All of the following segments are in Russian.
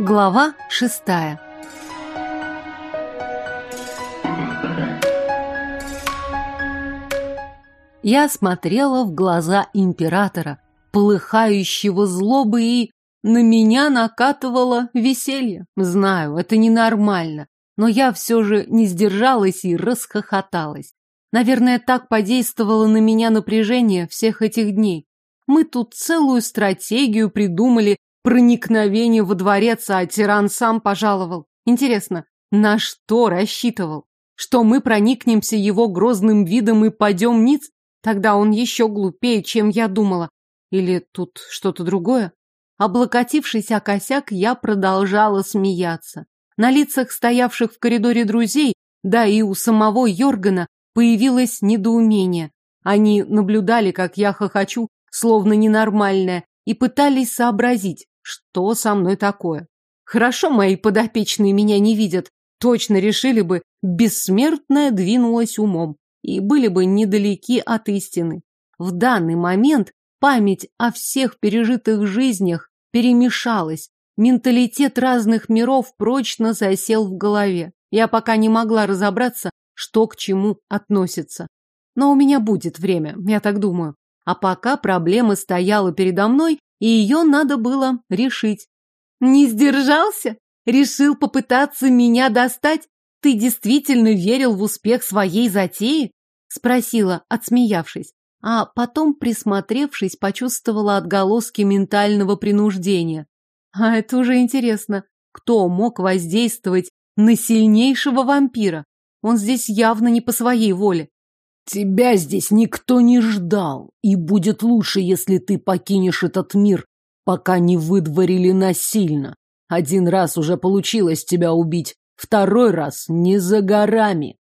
Глава шестая Я смотрела в глаза императора, полыхающего злобы, и на меня накатывало веселье. Знаю, это ненормально, но я все же не сдержалась и расхохоталась. Наверное, так подействовало на меня напряжение всех этих дней. Мы тут целую стратегию придумали проникновение во дворец, а тиран сам пожаловал. Интересно, на что рассчитывал? Что мы проникнемся его грозным видом и падем ниц? Тогда он еще глупее, чем я думала. Или тут что-то другое? Облокотившись о косяк, я продолжала смеяться. На лицах стоявших в коридоре друзей, да и у самого Йоргана, появилось недоумение. Они наблюдали, как я хохочу, словно ненормальная, и пытались сообразить, что со мной такое. Хорошо мои подопечные меня не видят, точно решили бы, бессмертная двинулась умом и были бы недалеки от истины. В данный момент память о всех пережитых жизнях перемешалась, менталитет разных миров прочно засел в голове. Я пока не могла разобраться, что к чему относится. Но у меня будет время, я так думаю. А пока проблема стояла передо мной, и ее надо было решить. Не сдержался? Решил попытаться меня достать? «Ты действительно верил в успех своей затеи?» — спросила, отсмеявшись. А потом, присмотревшись, почувствовала отголоски ментального принуждения. А это уже интересно. Кто мог воздействовать на сильнейшего вампира? Он здесь явно не по своей воле. Тебя здесь никто не ждал, и будет лучше, если ты покинешь этот мир, пока не выдворили насильно. Один раз уже получилось тебя убить, Второй раз не за горами.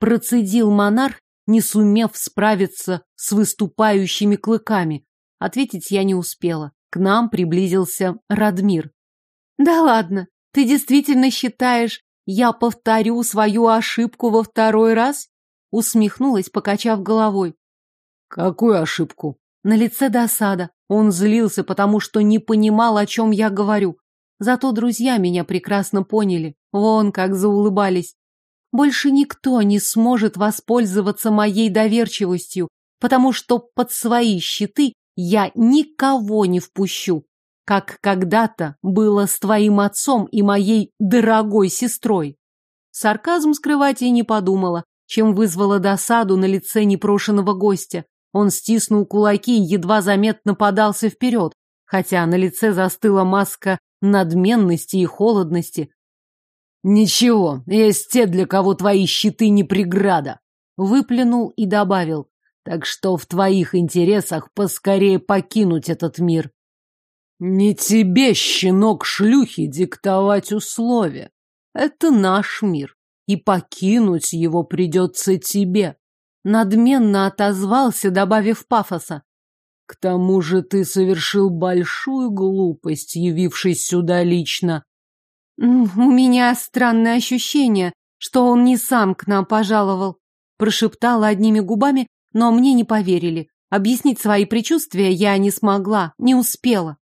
Процедил монарх, не сумев справиться с выступающими клыками. Ответить я не успела. К нам приблизился Радмир. Да ладно, ты действительно считаешь, я повторю свою ошибку во второй раз? Усмехнулась, покачав головой. Какую ошибку? На лице досада. Он злился, потому что не понимал, о чем я говорю. Зато друзья меня прекрасно поняли. Вон как заулыбались. Больше никто не сможет воспользоваться моей доверчивостью, потому что под свои щиты я никого не впущу, как когда-то было с твоим отцом и моей дорогой сестрой. Сарказм скрывать и не подумала, чем вызвала досаду на лице непрошенного гостя. Он стиснул кулаки и едва заметно подался вперед, хотя на лице застыла маска надменности и холодности, «Ничего, есть те, для кого твои щиты не преграда», — выплюнул и добавил. «Так что в твоих интересах поскорее покинуть этот мир». «Не тебе, щенок шлюхи, диктовать условия. Это наш мир, и покинуть его придется тебе», — надменно отозвался, добавив пафоса. «К тому же ты совершил большую глупость, явившись сюда лично». «У меня странное ощущение, что он не сам к нам пожаловал», прошептала одними губами, но мне не поверили. Объяснить свои предчувствия я не смогла, не успела.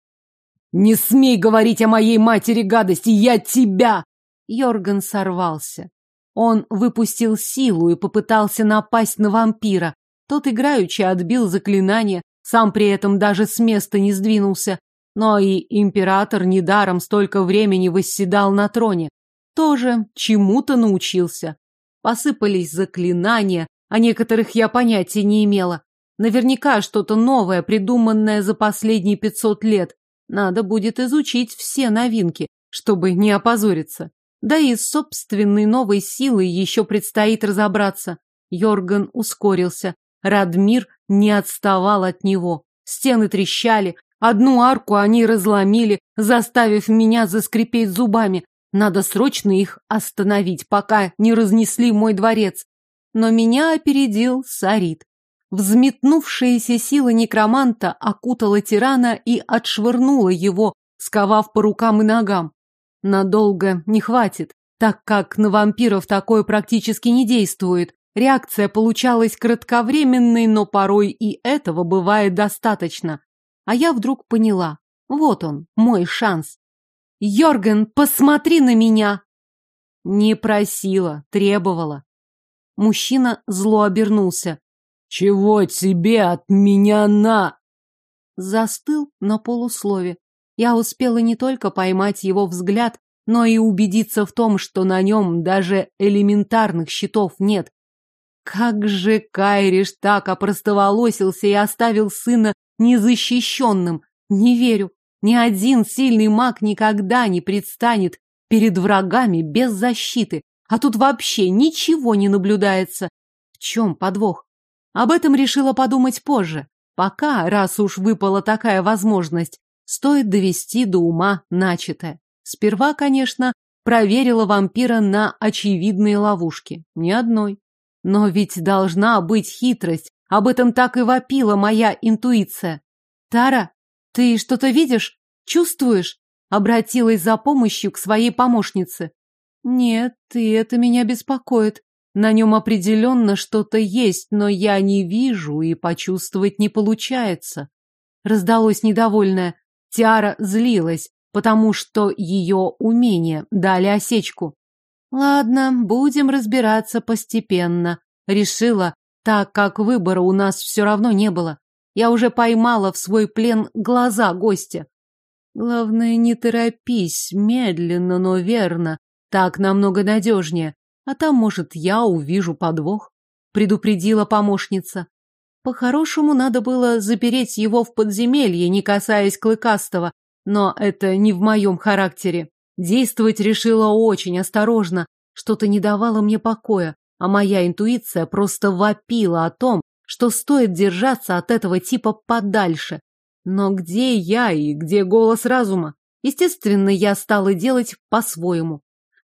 «Не смей говорить о моей матери гадости, я тебя!» Йорган сорвался. Он выпустил силу и попытался напасть на вампира. Тот играючи отбил заклинание, сам при этом даже с места не сдвинулся. Но и император недаром столько времени восседал на троне. Тоже чему-то научился. Посыпались заклинания, о некоторых я понятия не имела. Наверняка что-то новое, придуманное за последние пятьсот лет. Надо будет изучить все новинки, чтобы не опозориться. Да и с собственной новой силой еще предстоит разобраться. Йорган ускорился. Радмир не отставал от него. Стены трещали, Одну арку они разломили, заставив меня заскрипеть зубами. Надо срочно их остановить, пока не разнесли мой дворец. Но меня опередил Сарит. Взметнувшаяся сила некроманта окутала тирана и отшвырнула его, сковав по рукам и ногам. Надолго не хватит, так как на вампиров такое практически не действует. Реакция получалась кратковременной, но порой и этого бывает достаточно. А я вдруг поняла. Вот он, мой шанс. Йорген, посмотри на меня!» Не просила, требовала. Мужчина зло обернулся. «Чего тебе от меня на...» Застыл на полуслове. Я успела не только поймать его взгляд, но и убедиться в том, что на нем даже элементарных щитов нет. Как же Кайриш так опростоволосился и оставил сына незащищенным? Не верю. Ни один сильный маг никогда не предстанет перед врагами без защиты. А тут вообще ничего не наблюдается. В чем подвох? Об этом решила подумать позже. Пока, раз уж выпала такая возможность, стоит довести до ума начатое. Сперва, конечно, проверила вампира на очевидные ловушки. Ни одной. Но ведь должна быть хитрость. Об этом так и вопила моя интуиция. Тара, ты что-то видишь? Чувствуешь? Обратилась за помощью к своей помощнице. Нет, и это меня беспокоит. На нем определенно что-то есть, но я не вижу и почувствовать не получается. Раздалось недовольное. Тиара злилась, потому что ее умения дали осечку. Ладно, будем разбираться постепенно. Решила, так как выбора у нас все равно не было. Я уже поймала в свой плен глаза гостя. Главное, не торопись, медленно, но верно. Так намного надежнее. А там, может, я увижу подвох. Предупредила помощница. По-хорошему, надо было запереть его в подземелье, не касаясь Клыкастого. Но это не в моем характере. Действовать решила очень осторожно. Что-то не давало мне покоя, а моя интуиция просто вопила о том, что стоит держаться от этого типа подальше. Но где я и где голос разума? Естественно, я стала делать по-своему.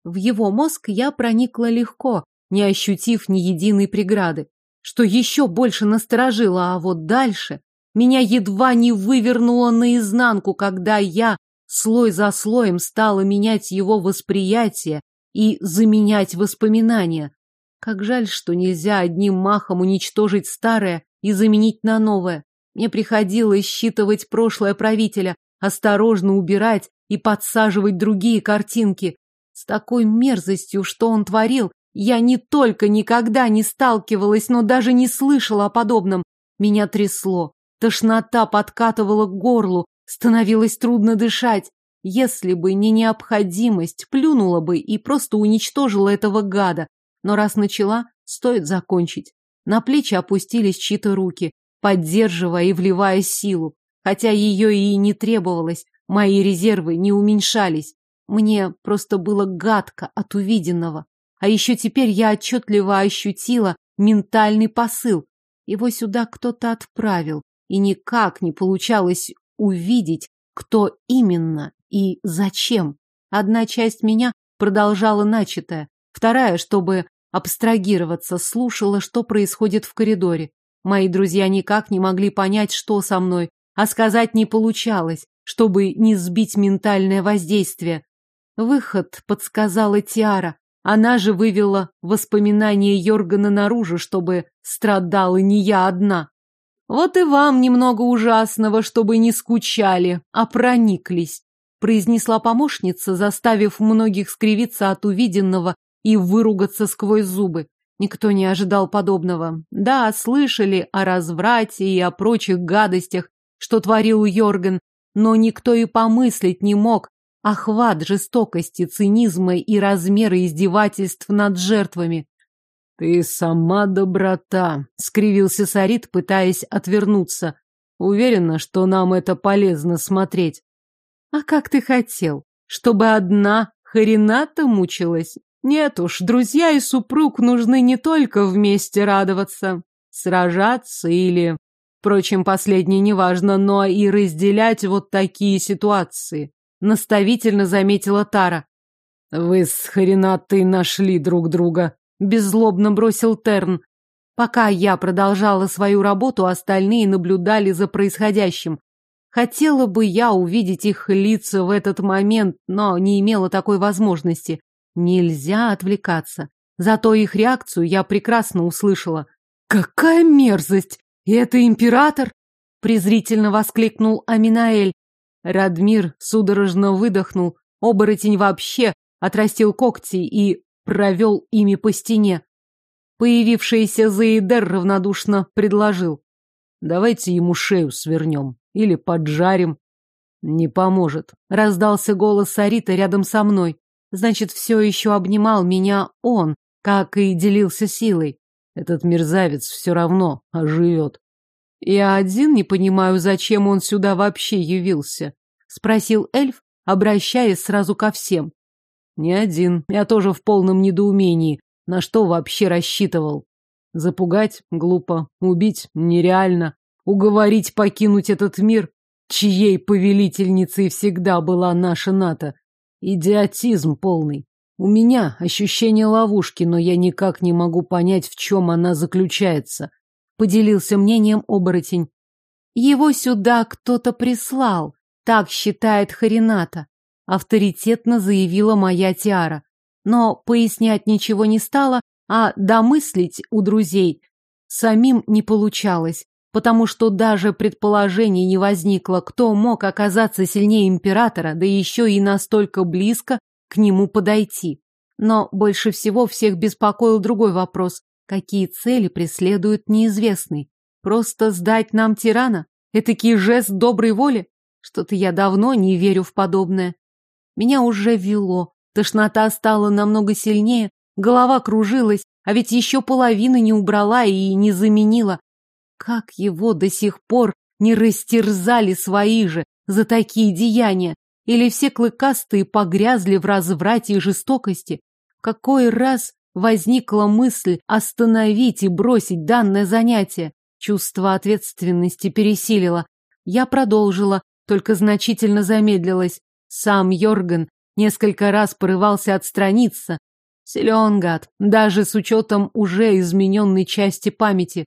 В его мозг я проникла легко, не ощутив ни единой преграды. Что еще больше насторожило, а вот дальше меня едва не вывернуло наизнанку, когда я слой за слоем стала менять его восприятие и заменять воспоминания. Как жаль, что нельзя одним махом уничтожить старое и заменить на новое. Мне приходилось считывать прошлое правителя, осторожно убирать и подсаживать другие картинки. С такой мерзостью, что он творил, я не только никогда не сталкивалась, но даже не слышала о подобном. Меня трясло, тошнота подкатывала к горлу, Становилось трудно дышать. Если бы не необходимость, плюнула бы и просто уничтожила этого гада. Но раз начала, стоит закончить. На плечи опустились чьи-то руки, поддерживая и вливая силу. Хотя ее и не требовалось, мои резервы не уменьшались. Мне просто было гадко от увиденного. А еще теперь я отчетливо ощутила ментальный посыл. Его сюда кто-то отправил, и никак не получалось увидеть, кто именно и зачем. Одна часть меня продолжала начатое, вторая, чтобы абстрагироваться, слушала, что происходит в коридоре. Мои друзья никак не могли понять, что со мной, а сказать не получалось, чтобы не сбить ментальное воздействие. Выход подсказала Тиара. Она же вывела воспоминания Йоргана наружу, чтобы страдала не я одна. Вот и вам немного ужасного, чтобы не скучали, а прониклись, произнесла помощница, заставив многих скривиться от увиденного и выругаться сквозь зубы. Никто не ожидал подобного. Да, слышали о разврате и о прочих гадостях, что творил Йорген, но никто и помыслить не мог охват жестокости, цинизма и размеры издевательств над жертвами. «Ты сама доброта», — скривился Сарит, пытаясь отвернуться. «Уверена, что нам это полезно смотреть». «А как ты хотел? Чтобы одна Харината мучилась? Нет уж, друзья и супруг нужны не только вместе радоваться, сражаться или... Впрочем, последнее неважно, но и разделять вот такие ситуации», — наставительно заметила Тара. «Вы с Харинатой нашли друг друга», беззлобно бросил Терн. Пока я продолжала свою работу, остальные наблюдали за происходящим. Хотела бы я увидеть их лица в этот момент, но не имела такой возможности. Нельзя отвлекаться. Зато их реакцию я прекрасно услышала. «Какая мерзость! И это император?» презрительно воскликнул Аминаэль. Радмир судорожно выдохнул, Оборотень вообще отрастил когти и провел ими по стене. Появившийся Заидер равнодушно предложил. Давайте ему шею свернем или поджарим. Не поможет. Раздался голос Сарита рядом со мной. Значит, все еще обнимал меня он, как и делился силой. Этот мерзавец все равно оживет. Я один не понимаю, зачем он сюда вообще явился. Спросил эльф, обращаясь сразу ко всем. Не один, я тоже в полном недоумении. На что вообще рассчитывал? Запугать глупо, убить нереально, уговорить покинуть этот мир, чьей повелительницей всегда была наша НАТО. Идиотизм полный. У меня ощущение ловушки, но я никак не могу понять, в чем она заключается. Поделился мнением оборотень. Его сюда кто-то прислал, так считает Харината. Авторитетно заявила моя Тиара. Но пояснять ничего не стало, а домыслить у друзей самим не получалось, потому что даже предположений не возникло, кто мог оказаться сильнее императора, да еще и настолько близко к нему подойти. Но больше всего всех беспокоил другой вопрос. Какие цели преследует неизвестный? Просто сдать нам тирана? Этакий жест доброй воли? Что-то я давно не верю в подобное. Меня уже вело, Тошнота стала намного сильнее, голова кружилась, а ведь еще половины не убрала и не заменила. Как его до сих пор не растерзали свои же за такие деяния? Или все клыкастые погрязли в разврате и жестокости? Какой раз возникла мысль остановить и бросить данное занятие? Чувство ответственности пересилило. Я продолжила, только значительно замедлилась. Сам Йорген Несколько раз порывался отстраниться. Силен гад, даже с учетом уже измененной части памяти.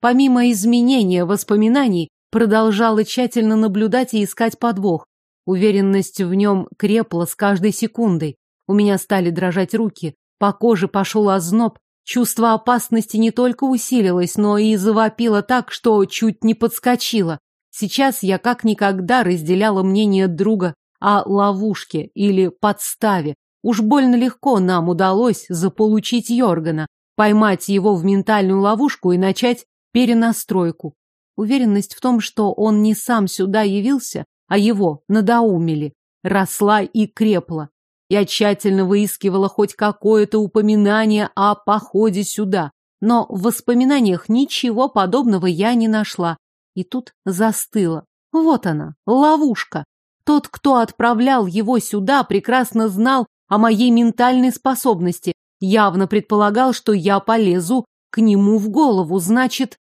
Помимо изменения воспоминаний, продолжала тщательно наблюдать и искать подвох. Уверенность в нем крепла с каждой секундой. У меня стали дрожать руки, по коже пошел озноб, чувство опасности не только усилилось, но и завопило так, что чуть не подскочило. Сейчас я как никогда разделяла мнение друга о ловушке или подставе. Уж больно легко нам удалось заполучить Йоргана, поймать его в ментальную ловушку и начать перенастройку. Уверенность в том, что он не сам сюда явился, а его надоумили, росла и крепла. Я тщательно выискивала хоть какое-то упоминание о походе сюда, но в воспоминаниях ничего подобного я не нашла. И тут застыла. Вот она, ловушка. Тот, кто отправлял его сюда, прекрасно знал о моей ментальной способности, явно предполагал, что я полезу к нему в голову, значит...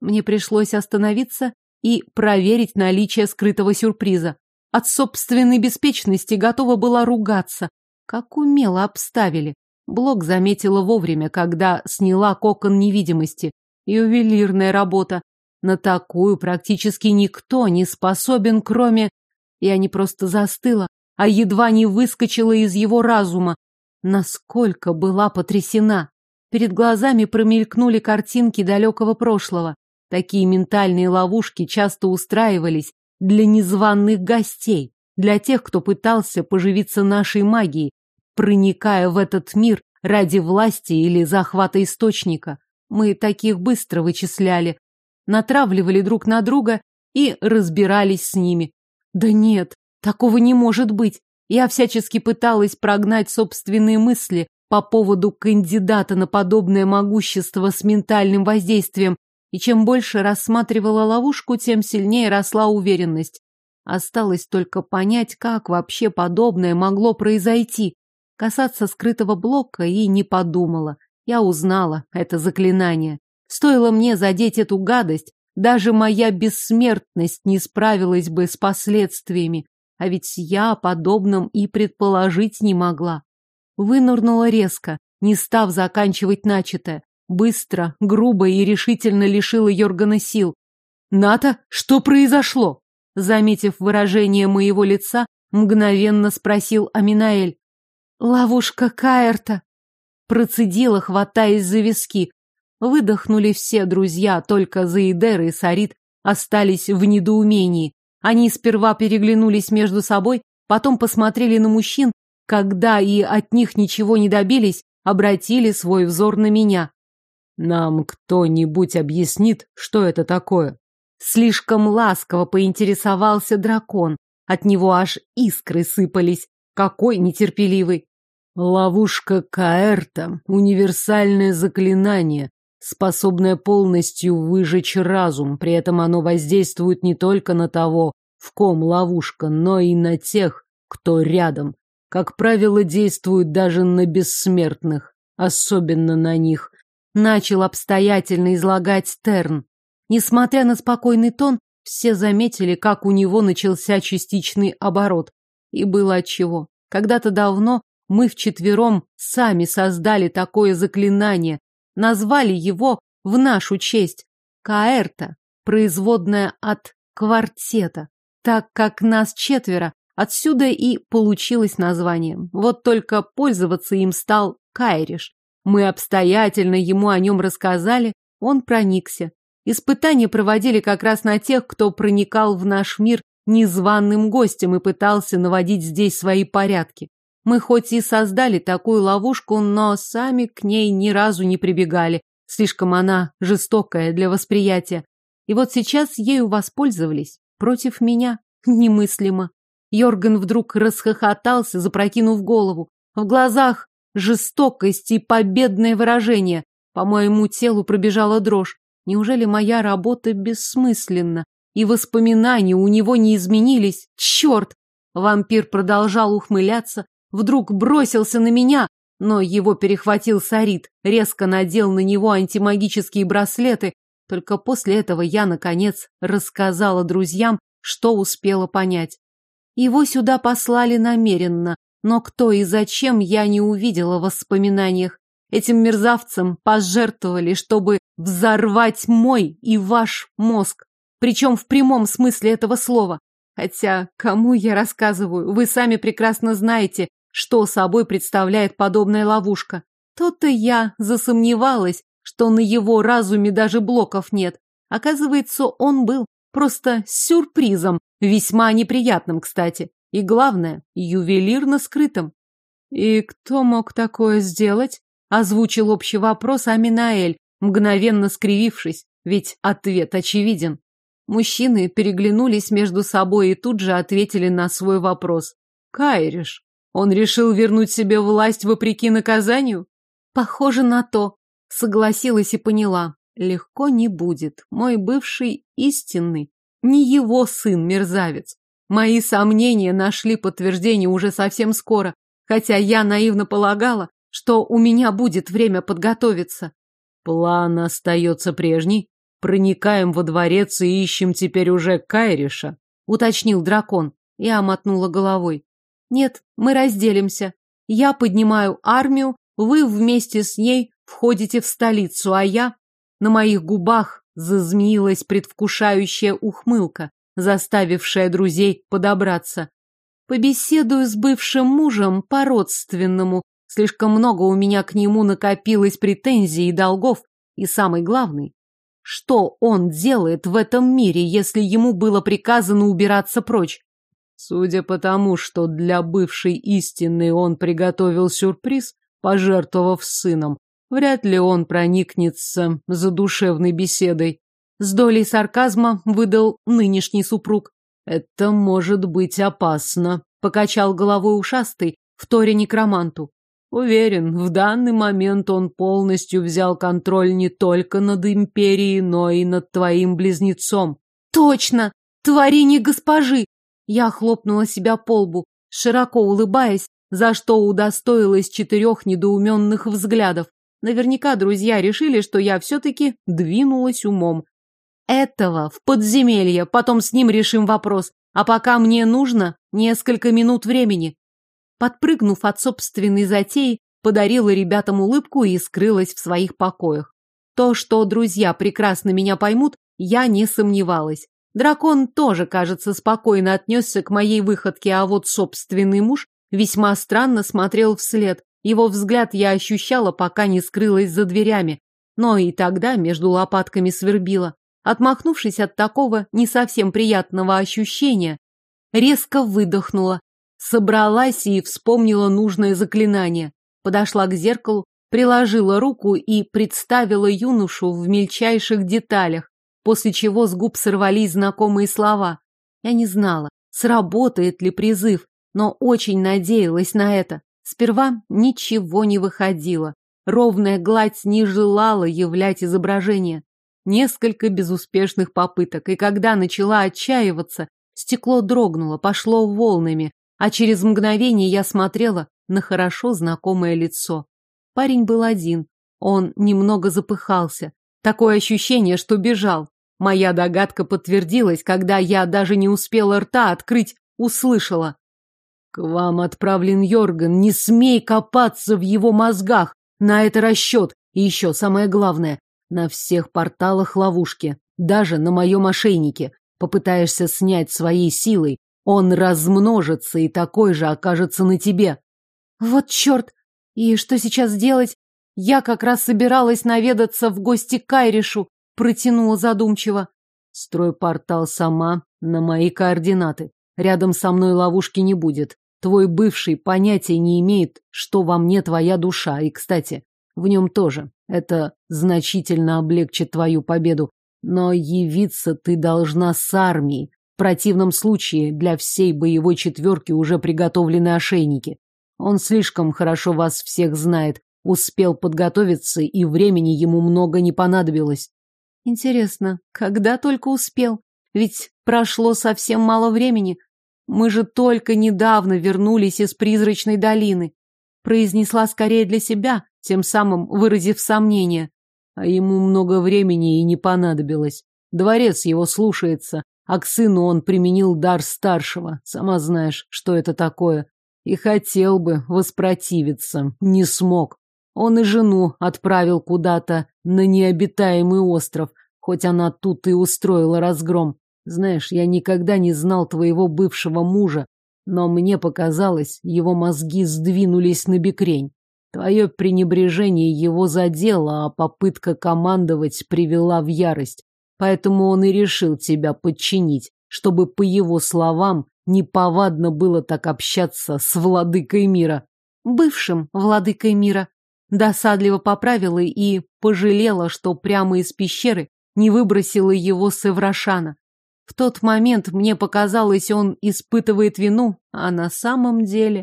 Мне пришлось остановиться и проверить наличие скрытого сюрприза. От собственной беспечности готова была ругаться. Как умело обставили. Блок заметила вовремя, когда сняла кокон невидимости. Ювелирная работа. На такую практически никто не способен, кроме я не просто застыла, а едва не выскочила из его разума. Насколько была потрясена. Перед глазами промелькнули картинки далекого прошлого. Такие ментальные ловушки часто устраивались для незваных гостей, для тех, кто пытался поживиться нашей магией, проникая в этот мир ради власти или захвата источника. Мы таких быстро вычисляли, натравливали друг на друга и разбирались с ними, да нет, такого не может быть. Я всячески пыталась прогнать собственные мысли по поводу кандидата на подобное могущество с ментальным воздействием, и чем больше рассматривала ловушку, тем сильнее росла уверенность. Осталось только понять, как вообще подобное могло произойти. Касаться скрытого блока и не подумала. Я узнала это заклинание. Стоило мне задеть эту гадость, даже моя бессмертность не справилась бы с последствиями, а ведь я о подобном и предположить не могла. Вынурнула резко, не став заканчивать начатое. Быстро, грубо и решительно лишила Йоргана сил. «Ната, что произошло?» Заметив выражение моего лица, мгновенно спросил Аминаэль. «Ловушка Каэрта!» Процедила, хватаясь за виски. Выдохнули все друзья, только Заидер и Сарит остались в недоумении. Они сперва переглянулись между собой, потом посмотрели на мужчин, когда и от них ничего не добились, обратили свой взор на меня. Нам кто-нибудь объяснит, что это такое? Слишком ласково поинтересовался дракон. От него аж искры сыпались. Какой нетерпеливый. Ловушка Каэрта — универсальное заклинание, способное полностью выжечь разум. При этом оно воздействует не только на того, в ком ловушка, но и на тех, кто рядом. Как правило, действует даже на бессмертных, особенно на них. Начал обстоятельно излагать Терн. Несмотря на спокойный тон, все заметили, как у него начался частичный оборот. И было отчего. Когда-то давно мы вчетвером сами создали такое заклинание, назвали его в нашу честь. Каэрта, производная от квартета. Так как нас четверо, отсюда и получилось название. Вот только пользоваться им стал Кайриш. Мы обстоятельно ему о нем рассказали, он проникся. Испытания проводили как раз на тех, кто проникал в наш мир незваным гостем и пытался наводить здесь свои порядки. Мы хоть и создали такую ловушку, но сами к ней ни разу не прибегали. Слишком она жестокая для восприятия. И вот сейчас ею воспользовались. Против меня. Немыслимо. Йорген вдруг расхохотался, запрокинув голову. В глазах жестокость и победное выражение. По моему телу пробежала дрожь. Неужели моя работа бессмысленна? И воспоминания у него не изменились? Черт! Вампир продолжал ухмыляться, вдруг бросился на меня, но его перехватил Сарит, резко надел на него антимагические браслеты. Только после этого я, наконец, рассказала друзьям, что успела понять. Его сюда послали намеренно, но кто и зачем я не увидела в воспоминаниях. Этим мерзавцам пожертвовали, чтобы взорвать мой и ваш мозг. Причем в прямом смысле этого слова. Хотя, кому я рассказываю, вы сами прекрасно знаете, что собой представляет подобная ловушка. То-то я засомневалась, что на его разуме даже блоков нет. Оказывается, он был просто сюрпризом, весьма неприятным, кстати. И главное, ювелирно скрытым. И кто мог такое сделать? Озвучил общий вопрос Аминаэль, мгновенно скривившись, ведь ответ очевиден. Мужчины переглянулись между собой и тут же ответили на свой вопрос. Кайриш. Он решил вернуть себе власть вопреки наказанию? Похоже на то. Согласилась и поняла. Легко не будет. Мой бывший истинный. Не его сын-мерзавец. Мои сомнения нашли подтверждение уже совсем скоро, хотя я наивно полагала, что у меня будет время подготовиться. План остается прежний. Проникаем во дворец и ищем теперь уже Кайриша, уточнил дракон. Я мотнула головой. Нет, мы разделимся. Я поднимаю армию, вы вместе с ней входите в столицу, а я... На моих губах зазмеилась предвкушающая ухмылка заставившая друзей подобраться. Побеседую с бывшим мужем по-родственному. Слишком много у меня к нему накопилось претензий и долгов. И самый главный, что он делает в этом мире, если ему было приказано убираться прочь? Судя по тому, что для бывшей истины он приготовил сюрприз, пожертвовав сыном, вряд ли он проникнется за душевной беседой. С долей сарказма выдал нынешний супруг. «Это может быть опасно», — покачал головой ушастый, вторя некроманту. Уверен, в данный момент он полностью взял контроль не только над империей, но и над твоим близнецом. Точно! Творение госпожи! Я хлопнула себя по лбу, широко улыбаясь, за что удостоилась четырех недоуменных взглядов. Наверняка друзья решили, что я все-таки двинулась умом. Этого в подземелье, потом с ним решим вопрос. А пока мне нужно несколько минут времени. Подпрыгнув от собственной затеи, подарила ребятам улыбку и скрылась в своих покоях. То, что друзья прекрасно меня поймут, я не сомневалась. Дракон тоже, кажется, спокойно отнесся к моей выходке, а вот собственный муж весьма странно смотрел вслед. Его взгляд я ощущала, пока не скрылась за дверями. Но и тогда между лопатками свербило. Отмахнувшись от такого не совсем приятного ощущения, резко выдохнула. Собралась и вспомнила нужное заклинание. Подошла к зеркалу, приложила руку и представила юношу в мельчайших деталях, после чего с губ сорвались знакомые слова. Я не знала, сработает ли призыв, но очень надеялась на это. Сперва ничего не выходило. Ровная гладь не желала являть изображение. Несколько безуспешных попыток, и когда начала отчаиваться, стекло дрогнуло, пошло волнами, а через мгновение я смотрела на хорошо знакомое лицо. Парень был один, он немного запыхался. Такое ощущение, что бежал. Моя догадка подтвердилась, когда я даже не успела рта открыть, услышала. «К вам отправлен Йорган, не смей копаться в его мозгах, на это расчет, и еще самое главное, на всех порталах ловушки, даже на моем ошейнике. Попытаешься снять своей силой, он размножится и такой же окажется на тебе. Вот черт! И что сейчас делать? Я как раз собиралась наведаться в гости к Кайришу, протянула задумчиво. Строй портал сама на мои координаты. Рядом со мной ловушки не будет. Твой бывший понятия не имеет, что во мне твоя душа. И, кстати, в нем тоже. Это значительно облегчит твою победу. Но явиться ты должна с армией. В противном случае для всей боевой четверки уже приготовлены ошейники. Он слишком хорошо вас всех знает, успел подготовиться, и времени ему много не понадобилось. Интересно, когда только успел? Ведь прошло совсем мало времени. Мы же только недавно вернулись из призрачной долины. Произнесла скорее для себя, тем самым выразив сомнение. А ему много времени и не понадобилось. Дворец его слушается, а к сыну он применил дар старшего. Сама знаешь, что это такое. И хотел бы воспротивиться, не смог. Он и жену отправил куда-то на необитаемый остров, хоть она тут и устроила разгром. Знаешь, я никогда не знал твоего бывшего мужа, но мне показалось, его мозги сдвинулись на бекрень. Твое пренебрежение его задело, а попытка командовать привела в ярость. Поэтому он и решил тебя подчинить, чтобы, по его словам, неповадно было так общаться с владыкой мира. Бывшим владыкой мира. Досадливо поправила и пожалела, что прямо из пещеры не выбросила его с Эврашана. В тот момент мне показалось, он испытывает вину, а на самом деле...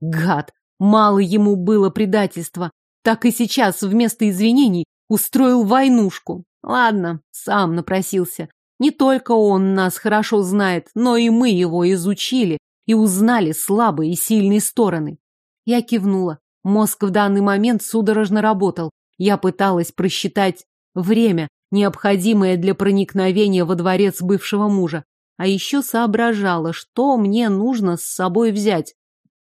Гад! Мало ему было предательства. Так и сейчас вместо извинений устроил войнушку. Ладно, сам напросился. Не только он нас хорошо знает, но и мы его изучили и узнали слабые и сильные стороны. Я кивнула. Мозг в данный момент судорожно работал. Я пыталась просчитать время, необходимое для проникновения во дворец бывшего мужа. А еще соображала, что мне нужно с собой взять.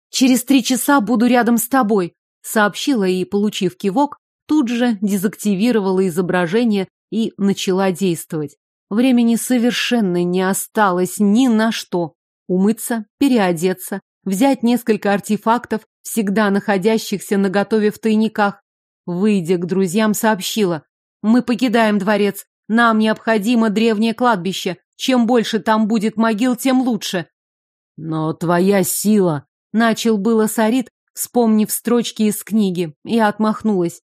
«Через три часа буду рядом с тобой», — сообщила и, получив кивок, тут же дезактивировала изображение и начала действовать. Времени совершенно не осталось ни на что. Умыться, переодеться, взять несколько артефактов, всегда находящихся наготове в тайниках. Выйдя к друзьям, сообщила. «Мы покидаем дворец. Нам необходимо древнее кладбище. Чем больше там будет могил, тем лучше». «Но твоя сила...» Начал было Сарит, вспомнив строчки из книги, и отмахнулась.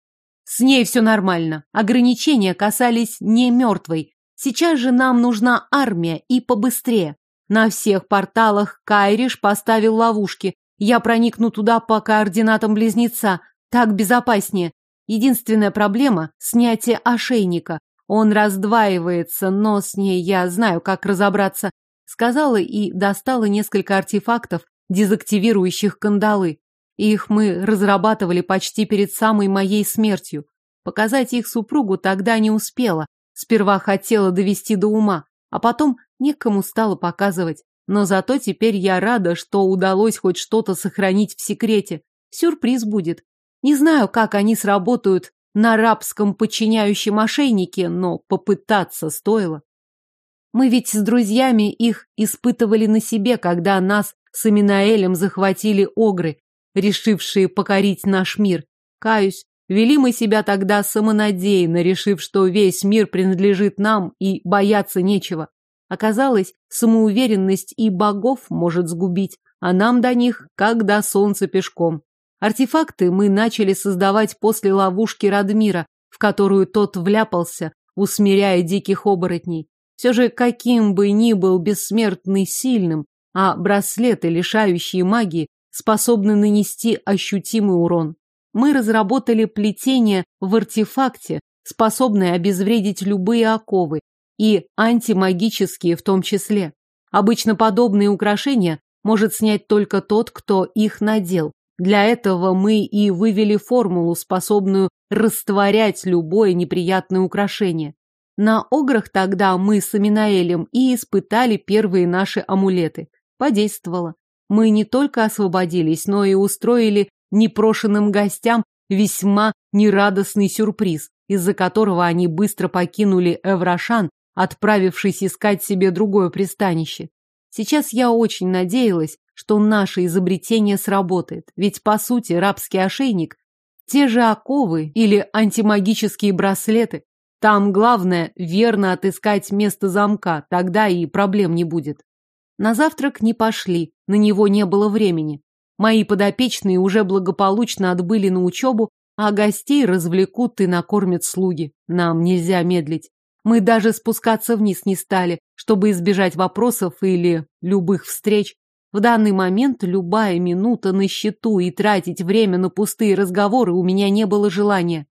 С ней все нормально. Ограничения касались не мертвой. Сейчас же нам нужна армия и побыстрее. На всех порталах Кайриш поставил ловушки. Я проникну туда по координатам близнеца. Так безопаснее. Единственная проблема – снятие ошейника. Он раздваивается, но с ней я знаю, как разобраться. Сказала и достала несколько артефактов, дезактивирующих кандалы. Их мы разрабатывали почти перед самой моей смертью. Показать их супругу тогда не успела. Сперва хотела довести до ума, а потом некому стало показывать. Но зато теперь я рада, что удалось хоть что-то сохранить в секрете. Сюрприз будет. Не знаю, как они сработают на рабском подчиняющем мошеннике, но попытаться стоило. Мы ведь с друзьями их испытывали на себе, когда нас с Аминаэлем захватили огры, решившие покорить наш мир. Каюсь, вели мы себя тогда самонадеянно, решив, что весь мир принадлежит нам и бояться нечего. Оказалось, самоуверенность и богов может сгубить, а нам до них, как до солнца пешком. Артефакты мы начали создавать после ловушки Радмира, в которую тот вляпался, усмиряя диких оборотней. Все же, каким бы ни был бессмертный сильным, а браслеты, лишающие магии, способны нанести ощутимый урон. Мы разработали плетение в артефакте, способное обезвредить любые оковы, и антимагические в том числе. Обычно подобные украшения может снять только тот, кто их надел. Для этого мы и вывели формулу, способную растворять любое неприятное украшение. На ограх тогда мы с Аминаэлем и испытали первые наши амулеты. Подействовало. Мы не только освободились, но и устроили непрошенным гостям весьма нерадостный сюрприз, из-за которого они быстро покинули Эврашан отправившись искать себе другое пристанище. Сейчас я очень надеялась, что наше изобретение сработает, ведь, по сути, рабский ошейник – те же оковы или антимагические браслеты. Там главное – верно отыскать место замка, тогда и проблем не будет. На завтрак не пошли, на него не было времени. Мои подопечные уже благополучно отбыли на учебу, а гостей развлекут и накормят слуги. Нам нельзя медлить. Мы даже спускаться вниз не стали, чтобы избежать вопросов или любых встреч. В данный момент любая минута на счету и тратить время на пустые разговоры у меня не было желания.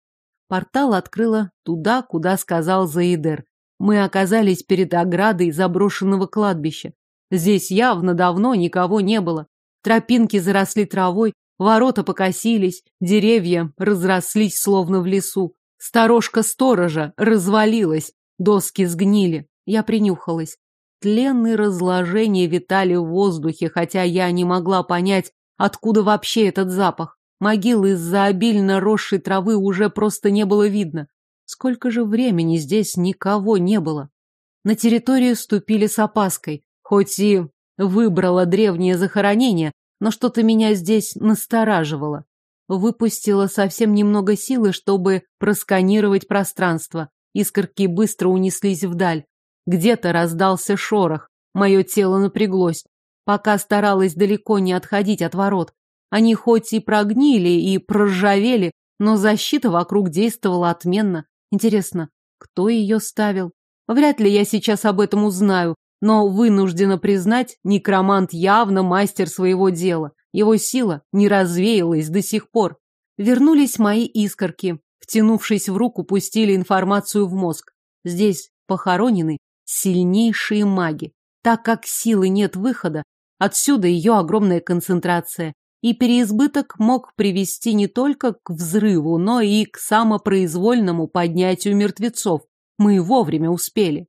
Портал открыла туда, куда сказал Заидер. Мы оказались перед оградой заброшенного кладбища. Здесь явно давно никого не было. Тропинки заросли травой, ворота покосились, деревья разрослись словно в лесу. Сторожка сторожа развалилась, Доски сгнили. Я принюхалась. Тлен и разложение витали в воздухе, хотя я не могла понять, откуда вообще этот запах. Могилы из-за обильно росшей травы уже просто не было видно. Сколько же времени здесь никого не было? На территорию ступили с опаской, хоть и выбрала древнее захоронение, но что-то меня здесь настораживало. Выпустила совсем немного силы, чтобы просканировать пространство. Искорки быстро унеслись вдаль. Где-то раздался шорох. Мое тело напряглось. Пока старалась далеко не отходить от ворот. Они хоть и прогнили, и проржавели, но защита вокруг действовала отменно. Интересно, кто ее ставил? Вряд ли я сейчас об этом узнаю, но вынуждена признать, некромант явно мастер своего дела. Его сила не развеялась до сих пор. Вернулись мои искорки. Втянувшись в руку, пустили информацию в мозг. Здесь похоронены сильнейшие маги. Так как силы нет выхода, отсюда ее огромная концентрация. И переизбыток мог привести не только к взрыву, но и к самопроизвольному поднятию мертвецов. Мы вовремя успели.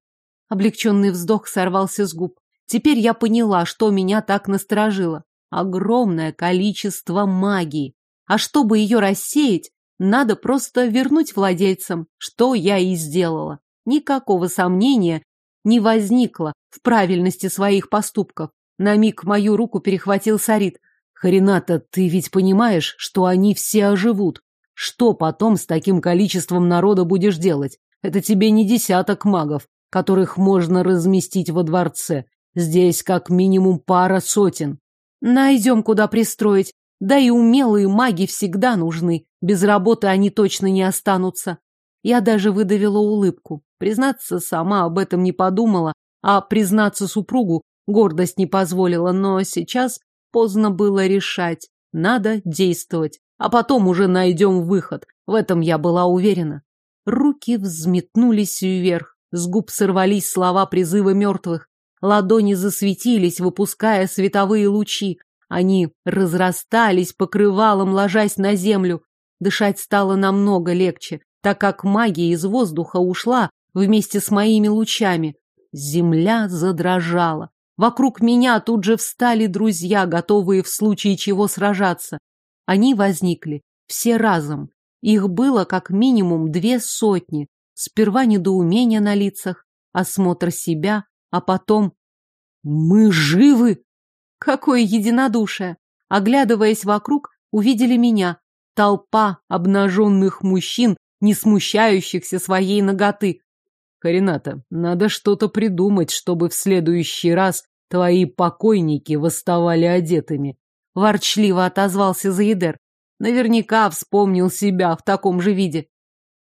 Облегченный вздох сорвался с губ. Теперь я поняла, что меня так насторожило. Огромное количество магии. А чтобы ее рассеять, надо просто вернуть владельцам, что я и сделала. Никакого сомнения не возникло в правильности своих поступков. На миг мою руку перехватил Сарит. «Харината, ты ведь понимаешь, что они все оживут? Что потом с таким количеством народа будешь делать? Это тебе не десяток магов, которых можно разместить во дворце. Здесь как минимум пара сотен. Найдем, куда пристроить. Да и умелые маги всегда нужны. Без работы они точно не останутся. Я даже выдавила улыбку. Признаться, сама об этом не подумала, а признаться супругу гордость не позволила, но сейчас поздно было решать. Надо действовать, а потом уже найдем выход. В этом я была уверена. Руки взметнулись вверх, с губ сорвались слова призыва мертвых. Ладони засветились, выпуская световые лучи. Они разрастались покрывалом, ложась на землю. Дышать стало намного легче, так как магия из воздуха ушла вместе с моими лучами. Земля задрожала. Вокруг меня тут же встали друзья, готовые в случае чего сражаться. Они возникли, все разом. Их было как минимум две сотни. Сперва недоумение на лицах, осмотр себя, а потом... «Мы живы!» Какое единодушие! Оглядываясь вокруг, увидели меня. Толпа обнаженных мужчин, не смущающихся своей ноготы. Харината, надо что-то придумать, чтобы в следующий раз твои покойники восставали одетыми. Ворчливо отозвался Заидер. Наверняка вспомнил себя в таком же виде.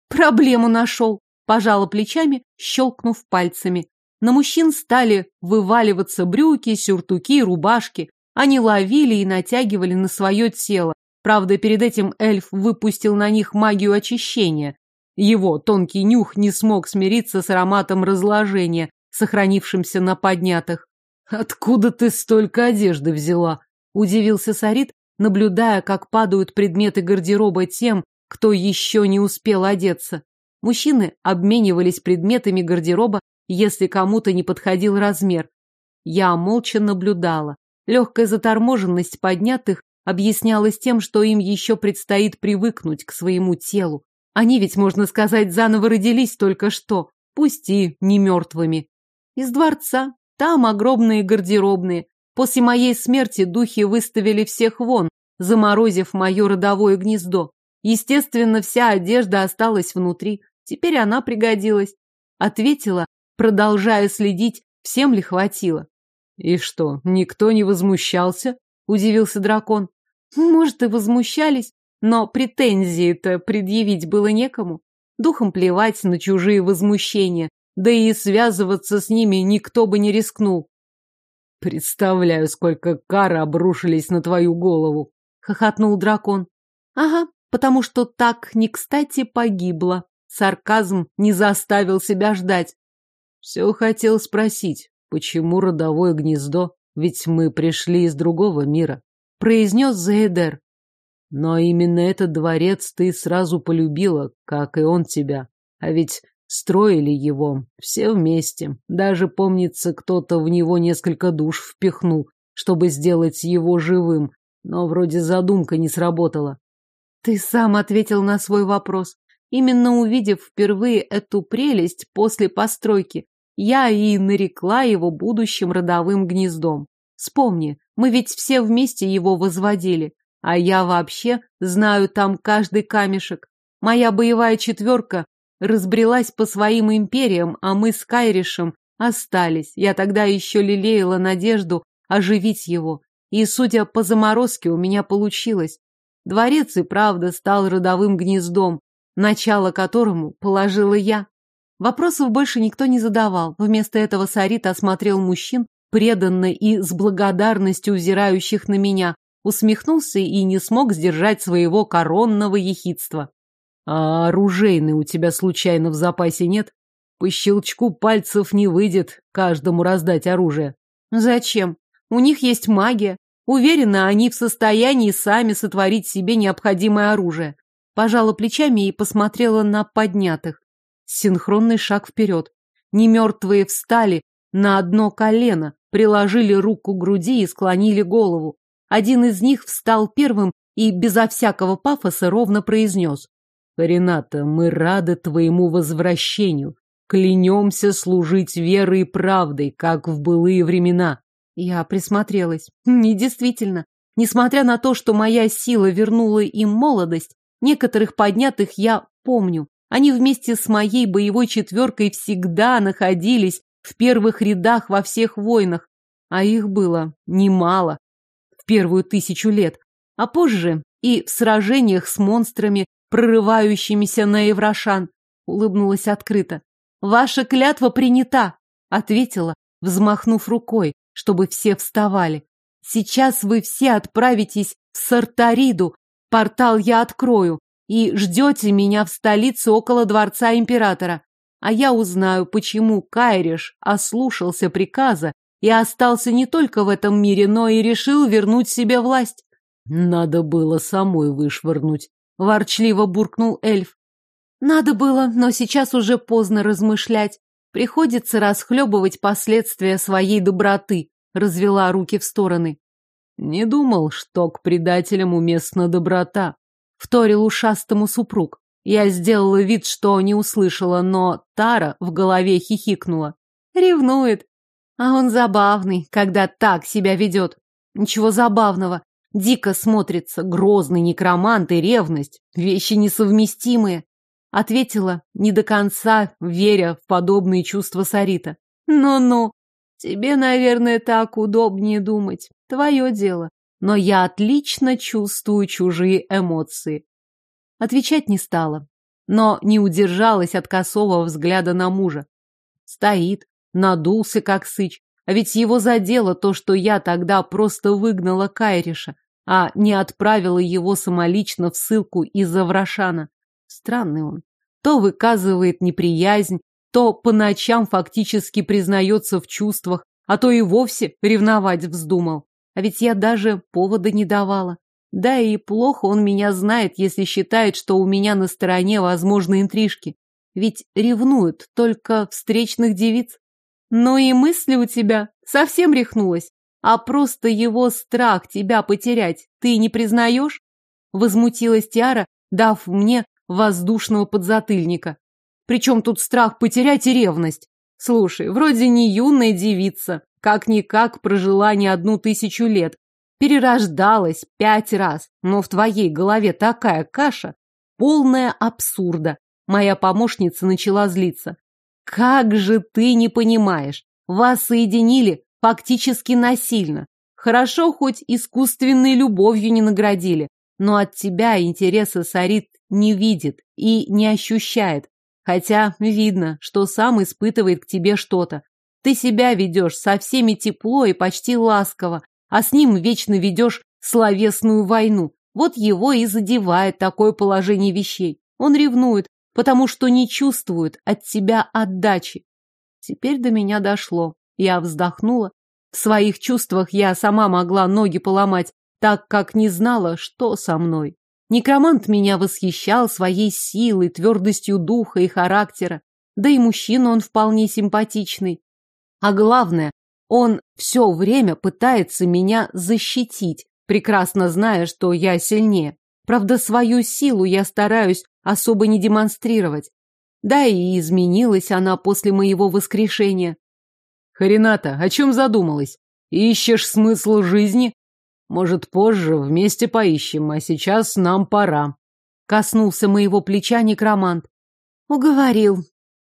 Проблему нашел. Пожала плечами, щелкнув пальцами. На мужчин стали вываливаться брюки, сюртуки, рубашки. Они ловили и натягивали на свое тело. Правда, перед этим эльф выпустил на них магию очищения. Его тонкий нюх не смог смириться с ароматом разложения, сохранившимся на поднятых. «Откуда ты столько одежды взяла?» – удивился Сарит, наблюдая, как падают предметы гардероба тем, кто еще не успел одеться. Мужчины обменивались предметами гардероба, если кому-то не подходил размер. Я молча наблюдала. Легкая заторможенность поднятых объяснялась тем, что им еще предстоит привыкнуть к своему телу. Они ведь, можно сказать, заново родились только что, пусть и не мертвыми. Из дворца, там огромные гардеробные. После моей смерти духи выставили всех вон, заморозив мое родовое гнездо. Естественно, вся одежда осталась внутри. Теперь она пригодилась. Ответила, продолжая следить, всем ли хватило. И что, никто не возмущался? Удивился дракон. Может, и возмущались, но претензии-то предъявить было некому. Духом плевать на чужие возмущения, да и связываться с ними никто бы не рискнул. Представляю, сколько кар обрушились на твою голову, хохотнул дракон. Ага, потому что так не кстати погибла. Сарказм не заставил себя ждать. Все хотел спросить, почему родовое гнездо? Ведь мы пришли из другого мира, произнес Зейдер. Но именно этот дворец ты сразу полюбила, как и он тебя. А ведь строили его все вместе. Даже, помнится, кто-то в него несколько душ впихнул, чтобы сделать его живым. Но вроде задумка не сработала. Ты сам ответил на свой вопрос. Именно увидев впервые эту прелесть после постройки, я и нарекла его будущим родовым гнездом. Вспомни, мы ведь все вместе его возводили. А я вообще знаю там каждый камешек. Моя боевая четверка разбрелась по своим империям, а мы с Кайришем остались. Я тогда еще лелеяла надежду оживить его. И, судя по заморозке, у меня получилось. Дворец и правда стал родовым гнездом, начало которому положила я. Вопросов больше никто не задавал. Вместо этого Сарит осмотрел мужчин, преданно и с благодарностью взирающих на меня, усмехнулся и не смог сдержать своего коронного ехидства. «А оружейный у тебя случайно в запасе нет? По щелчку пальцев не выйдет каждому раздать оружие». «Зачем? У них есть магия. Уверена, они в состоянии сами сотворить себе необходимое оружие». Пожала плечами и посмотрела на поднятых. Синхронный шаг вперед. Немертвые встали на одно колено, приложили руку к груди и склонили голову. Один из них встал первым и безо всякого пафоса ровно произнес. «Рената, мы рады твоему возвращению. Клянемся служить верой и правдой, как в былые времена». Я присмотрелась. И действительно, несмотря на то, что моя сила вернула им молодость, некоторых поднятых я помню. Они вместе с моей боевой четверкой всегда находились в первых рядах во всех войнах, а их было немало первую тысячу лет, а позже и в сражениях с монстрами, прорывающимися на Еврошан, улыбнулась открыто. «Ваша клятва принята», — ответила, взмахнув рукой, чтобы все вставали. «Сейчас вы все отправитесь в Сартариду, портал я открою, и ждете меня в столице около дворца императора. А я узнаю, почему Кайриш ослушался приказа и остался не только в этом мире, но и решил вернуть себе власть. Надо было самой вышвырнуть, ворчливо буркнул эльф. Надо было, но сейчас уже поздно размышлять. Приходится расхлебывать последствия своей доброты, развела руки в стороны. Не думал, что к предателям уместна доброта, вторил ушастому супруг. Я сделала вид, что не услышала, но Тара в голове хихикнула. Ревнует. А он забавный, когда так себя ведет. Ничего забавного. Дико смотрится, грозный некромант и ревность. Вещи несовместимые. Ответила, не до конца веря в подобные чувства Сарита. Ну-ну, тебе, наверное, так удобнее думать. Твое дело. Но я отлично чувствую чужие эмоции. Отвечать не стала, но не удержалась от косого взгляда на мужа. Стоит, надулся, как сыч, а ведь его задело то, что я тогда просто выгнала Кайриша, а не отправила его самолично в ссылку из-за Врашана. Странный он. То выказывает неприязнь, то по ночам фактически признается в чувствах, а то и вовсе ревновать вздумал. А ведь я даже повода не давала. Да и плохо он меня знает, если считает, что у меня на стороне возможны интрижки. Ведь ревнуют только встречных девиц. Но и мысли у тебя совсем рехнулась. А просто его страх тебя потерять ты не признаешь? Возмутилась Тиара, дав мне воздушного подзатыльника. Причем тут страх потерять и ревность? Слушай, вроде не юная девица, как-никак прожила не одну тысячу лет, перерождалась пять раз, но в твоей голове такая каша, полная абсурда. Моя помощница начала злиться. Как же ты не понимаешь? Вас соединили фактически насильно. Хорошо, хоть искусственной любовью не наградили, но от тебя интереса Сарит не видит и не ощущает, хотя видно, что сам испытывает к тебе что-то. Ты себя ведешь со всеми тепло и почти ласково, а с ним вечно ведешь словесную войну. Вот его и задевает такое положение вещей. Он ревнует, потому что не чувствует от тебя отдачи. Теперь до меня дошло. Я вздохнула. В своих чувствах я сама могла ноги поломать, так как не знала, что со мной. Некромант меня восхищал своей силой, твердостью духа и характера. Да и мужчина он вполне симпатичный. А главное, он все время пытается меня защитить, прекрасно зная, что я сильнее. Правда, свою силу я стараюсь особо не демонстрировать. Да и изменилась она после моего воскрешения. Харината, о чем задумалась? Ищешь смысл жизни? Может, позже вместе поищем, а сейчас нам пора. Коснулся моего плеча некромант. Уговорил.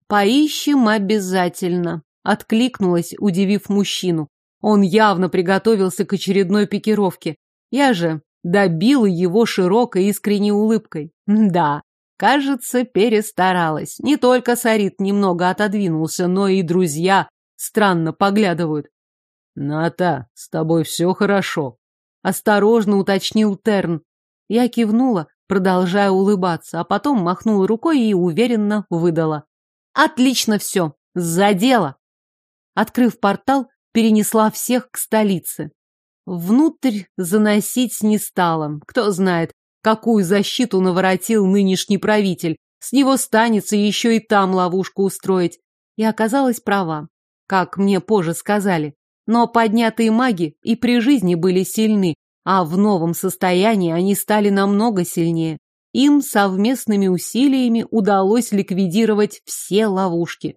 Поищем обязательно. Откликнулась, удивив мужчину. Он явно приготовился к очередной пикировке. Я же добила его широкой искренней улыбкой. Да, кажется, перестаралась. Не только Сарит немного отодвинулся, но и друзья странно поглядывают. «Ната, с тобой все хорошо», — осторожно уточнил Терн. Я кивнула, продолжая улыбаться, а потом махнула рукой и уверенно выдала. «Отлично все! За дело!» Открыв портал, перенесла всех к столице. Внутрь заносить не стала. Кто знает, какую защиту наворотил нынешний правитель. С него станется еще и там ловушку устроить. И оказалась права, как мне позже сказали. Но поднятые маги и при жизни были сильны, а в новом состоянии они стали намного сильнее. Им совместными усилиями удалось ликвидировать все ловушки.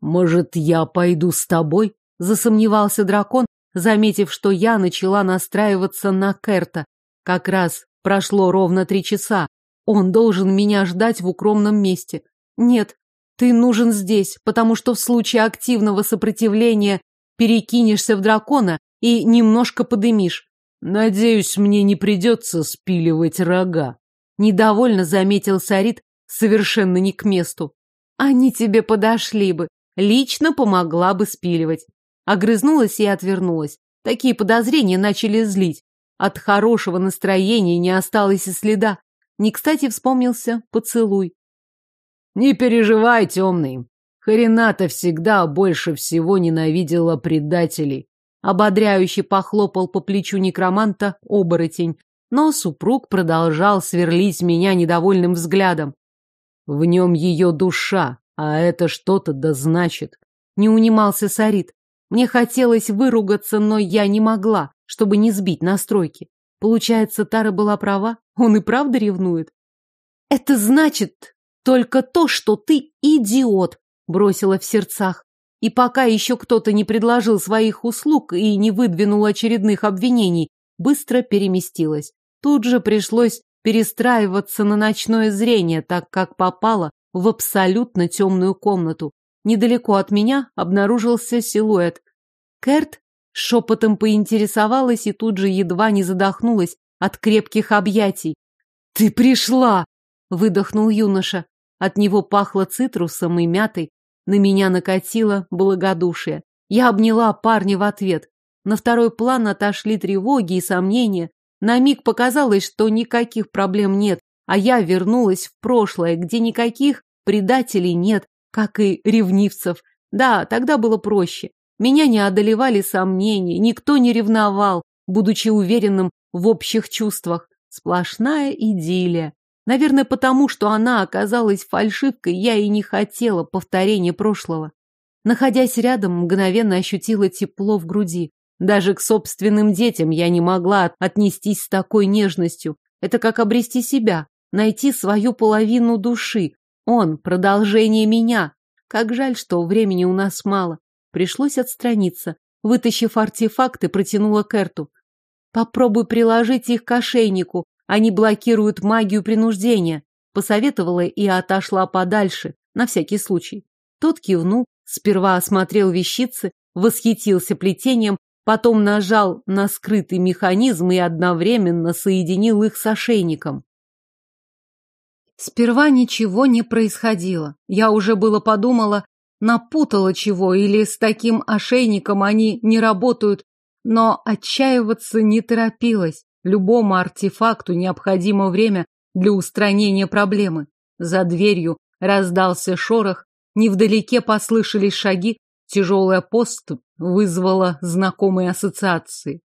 «Может, я пойду с тобой?» — засомневался дракон, заметив, что я начала настраиваться на Керта. Как раз прошло ровно три часа. Он должен меня ждать в укромном месте. Нет, ты нужен здесь, потому что в случае активного сопротивления перекинешься в дракона и немножко подымишь. Надеюсь, мне не придется спиливать рога. Недовольно заметил Сарит, совершенно не к месту. Они тебе подошли бы, Лично помогла бы спиливать. Огрызнулась и отвернулась. Такие подозрения начали злить. От хорошего настроения не осталось и следа. Не кстати вспомнился поцелуй. Не переживай, темный. Харината всегда больше всего ненавидела предателей. Ободряюще похлопал по плечу некроманта оборотень, но супруг продолжал сверлить меня недовольным взглядом. В нем ее душа, а это что-то да значит. Не унимался Сарит. Мне хотелось выругаться, но я не могла, чтобы не сбить настройки. Получается, Тара была права? Он и правда ревнует? Это значит только то, что ты идиот, бросила в сердцах. И пока еще кто-то не предложил своих услуг и не выдвинул очередных обвинений, быстро переместилась. Тут же пришлось перестраиваться на ночное зрение, так как попала в абсолютно темную комнату. Недалеко от меня обнаружился силуэт. Керт шепотом поинтересовалась и тут же едва не задохнулась от крепких объятий. «Ты пришла!» — выдохнул юноша. От него пахло цитрусом и мятой. На меня накатило благодушие. Я обняла парня в ответ. На второй план отошли тревоги и сомнения. На миг показалось, что никаких проблем нет, а я вернулась в прошлое, где никаких предателей нет, как и ревнивцев. Да, тогда было проще. Меня не одолевали сомнения, никто не ревновал, будучи уверенным в общих чувствах. Сплошная идиллия. Наверное, потому что она оказалась фальшивкой, я и не хотела повторения прошлого. Находясь рядом, мгновенно ощутила тепло в груди. Даже к собственным детям я не могла отнестись с такой нежностью. Это как обрести себя, найти свою половину души. Он — продолжение меня. Как жаль, что времени у нас мало. Пришлось отстраниться. Вытащив артефакты, протянула Керту. Попробуй приложить их к ошейнику. Они блокируют магию принуждения. Посоветовала и отошла подальше, на всякий случай. Тот кивнул, сперва осмотрел вещицы, восхитился плетением, потом нажал на скрытый механизм и одновременно соединил их с ошейником. Сперва ничего не происходило. Я уже было подумала, напутала чего, или с таким ошейником они не работают, но отчаиваться не торопилась. Любому артефакту необходимо время для устранения проблемы. За дверью раздался шорох, невдалеке послышались шаги, тяжелая поступь вызвала знакомые ассоциации.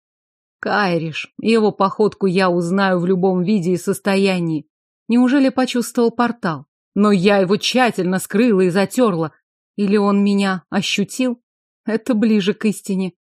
Кайриш, его походку я узнаю в любом виде и состоянии. Неужели почувствовал портал? Но я его тщательно скрыла и затерла. Или он меня ощутил? Это ближе к истине.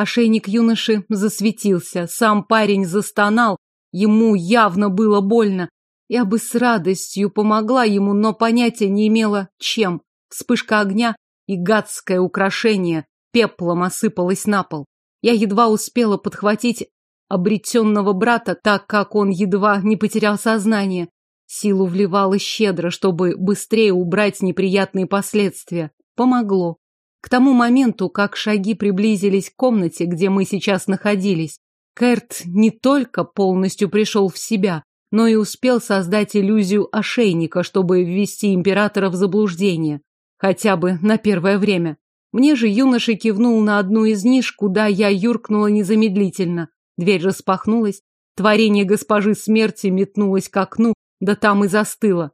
Ошейник юноши засветился, сам парень застонал, ему явно было больно. Я бы с радостью помогла ему, но понятия не имела, чем. Вспышка огня и гадское украшение пеплом осыпалось на пол. Я едва успела подхватить обретенного брата, так как он едва не потерял сознание. Силу вливала щедро, чтобы быстрее убрать неприятные последствия. Помогло. К тому моменту, как шаги приблизились к комнате, где мы сейчас находились, Кэрт не только полностью пришел в себя, но и успел создать иллюзию ошейника, чтобы ввести императора в заблуждение. Хотя бы на первое время. Мне же юноша кивнул на одну из ниш, куда я юркнула незамедлительно. Дверь распахнулась, творение госпожи смерти метнулось к окну, да там и застыло.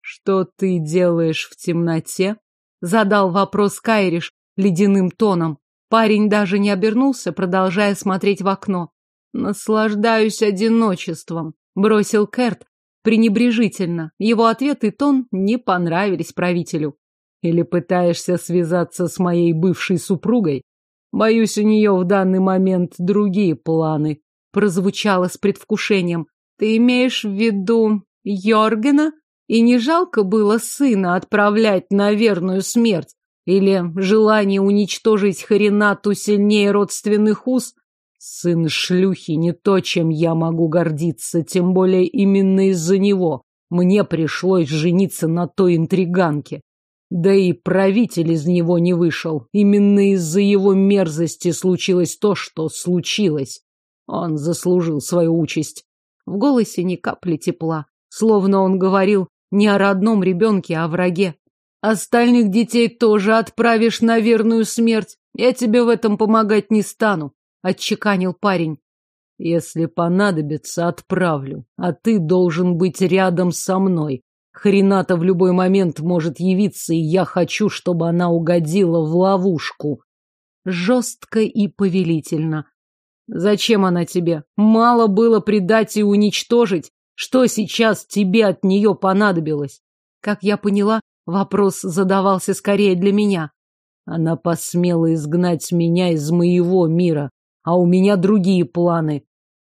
«Что ты делаешь в темноте?» Задал вопрос Кайриш ледяным тоном. Парень даже не обернулся, продолжая смотреть в окно. «Наслаждаюсь одиночеством», — бросил Керт пренебрежительно. Его ответ и тон не понравились правителю. «Или пытаешься связаться с моей бывшей супругой? Боюсь, у нее в данный момент другие планы», — прозвучало с предвкушением. «Ты имеешь в виду Йоргена?» И не жалко было сына отправлять на верную смерть? Или желание уничтожить Харинату сильнее родственных уз? Сын шлюхи не то, чем я могу гордиться, тем более именно из-за него. Мне пришлось жениться на той интриганке. Да и правитель из него не вышел. Именно из-за его мерзости случилось то, что случилось. Он заслужил свою участь. В голосе ни капли тепла, словно он говорил не о родном ребенке, а о враге. Остальных детей тоже отправишь на верную смерть. Я тебе в этом помогать не стану, — отчеканил парень. Если понадобится, отправлю. А ты должен быть рядом со мной. Хрената в любой момент может явиться, и я хочу, чтобы она угодила в ловушку. Жестко и повелительно. Зачем она тебе? Мало было предать и уничтожить. Что сейчас тебе от нее понадобилось? Как я поняла, вопрос задавался скорее для меня. Она посмела изгнать меня из моего мира, а у меня другие планы.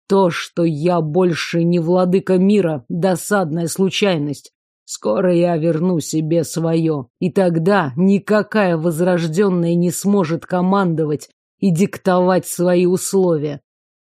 То, что я больше не владыка мира, досадная случайность. Скоро я верну себе свое, и тогда никакая возрожденная не сможет командовать и диктовать свои условия.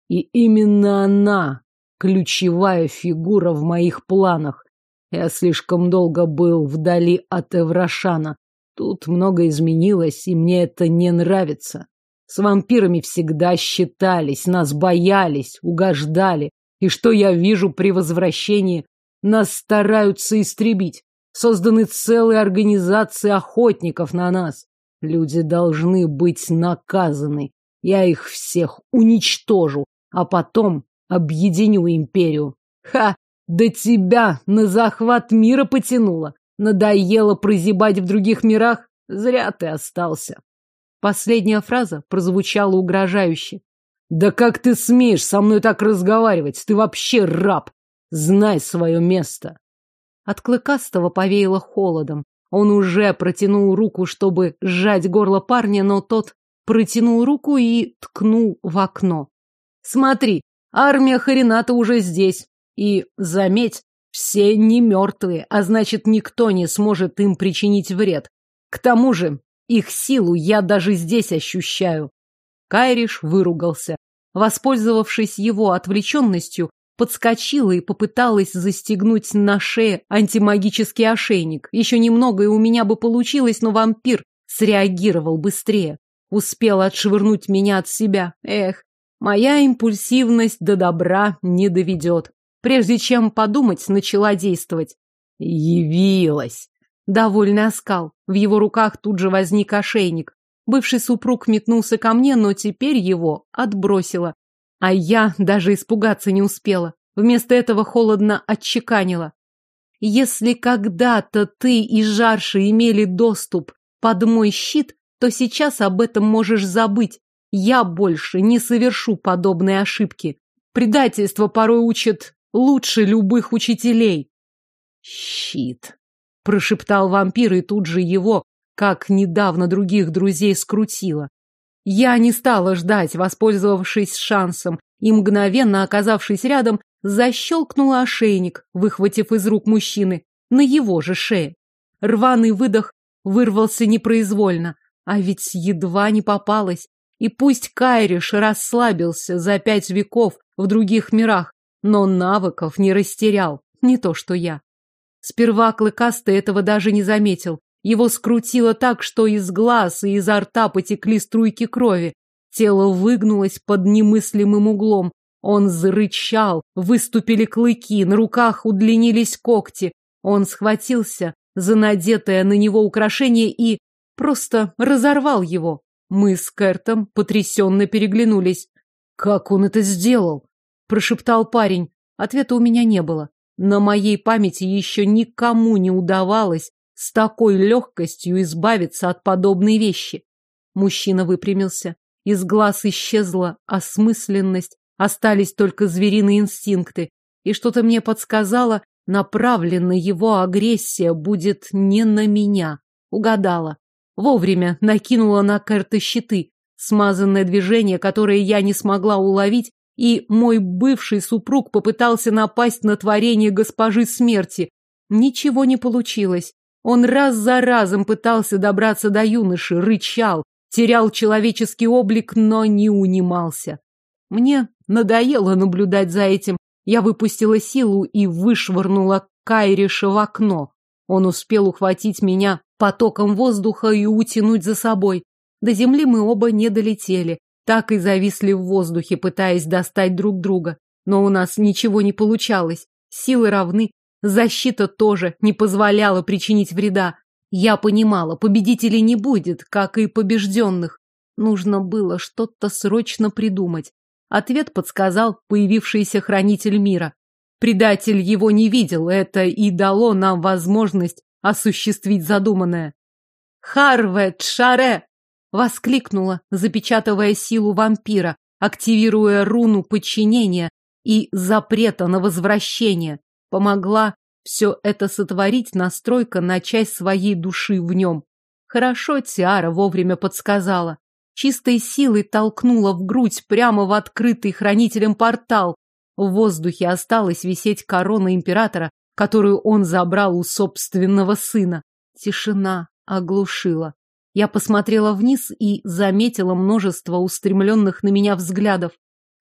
И именно она ключевая фигура в моих планах. Я слишком долго был вдали от Эврашана. Тут много изменилось, и мне это не нравится. С вампирами всегда считались, нас боялись, угождали. И что я вижу при возвращении? Нас стараются истребить. Созданы целые организации охотников на нас. Люди должны быть наказаны. Я их всех уничтожу, а потом объединю империю. Ха! Да тебя на захват мира потянуло. Надоело прозябать в других мирах? Зря ты остался. Последняя фраза прозвучала угрожающе. Да как ты смеешь со мной так разговаривать? Ты вообще раб. Знай свое место. От Клыкастого повеяло холодом. Он уже протянул руку, чтобы сжать горло парня, но тот протянул руку и ткнул в окно. Смотри, армия Харината уже здесь. И, заметь, все не мертвые, а значит, никто не сможет им причинить вред. К тому же, их силу я даже здесь ощущаю. Кайриш выругался. Воспользовавшись его отвлеченностью, подскочила и попыталась застегнуть на шее антимагический ошейник. Еще немного, и у меня бы получилось, но вампир среагировал быстрее. Успел отшвырнуть меня от себя. Эх, моя импульсивность до добра не доведет. Прежде чем подумать, начала действовать. Явилась. Довольный оскал. В его руках тут же возник ошейник. Бывший супруг метнулся ко мне, но теперь его отбросило. А я даже испугаться не успела. Вместо этого холодно отчеканила. Если когда-то ты и Жарши имели доступ под мой щит, то сейчас об этом можешь забыть. Я больше не совершу подобные ошибки. Предательство порой учит лучше любых учителей. Щит, прошептал вампир, и тут же его, как недавно других друзей, скрутило. Я не стала ждать, воспользовавшись шансом, и, мгновенно оказавшись рядом, защелкнула ошейник, выхватив из рук мужчины, на его же шее. Рваный выдох вырвался непроизвольно, а ведь едва не попалась. И пусть Кайриш расслабился за пять веков в других мирах, но навыков не растерял, не то что я. Сперва Клыкастый этого даже не заметил. Его скрутило так, что из глаз и изо рта потекли струйки крови. Тело выгнулось под немыслимым углом. Он зарычал, выступили клыки, на руках удлинились когти. Он схватился за надетое на него украшение и просто разорвал его. Мы с Кертом потрясенно переглянулись. Как он это сделал? прошептал парень. Ответа у меня не было. На моей памяти еще никому не удавалось с такой легкостью избавиться от подобной вещи. Мужчина выпрямился. Из глаз исчезла осмысленность, остались только звериные инстинкты. И что-то мне подсказало, направленная его агрессия будет не на меня. Угадала. Вовремя накинула на карты щиты. Смазанное движение, которое я не смогла уловить, и мой бывший супруг попытался напасть на творение госпожи смерти. Ничего не получилось. Он раз за разом пытался добраться до юноши, рычал, терял человеческий облик, но не унимался. Мне надоело наблюдать за этим. Я выпустила силу и вышвырнула Кайриша в окно. Он успел ухватить меня потоком воздуха и утянуть за собой. До земли мы оба не долетели так и зависли в воздухе, пытаясь достать друг друга. Но у нас ничего не получалось. Силы равны, защита тоже не позволяла причинить вреда. Я понимала, победителей не будет, как и побежденных. Нужно было что-то срочно придумать. Ответ подсказал появившийся хранитель мира. Предатель его не видел, это и дало нам возможность осуществить задуманное. «Харвет Шаре!» Воскликнула, запечатывая силу вампира, активируя руну подчинения и запрета на возвращение. Помогла все это сотворить настройка на часть своей души в нем. Хорошо Тиара вовремя подсказала. Чистой силой толкнула в грудь прямо в открытый хранителем портал. В воздухе осталась висеть корона императора, которую он забрал у собственного сына. Тишина оглушила. Я посмотрела вниз и заметила множество устремленных на меня взглядов.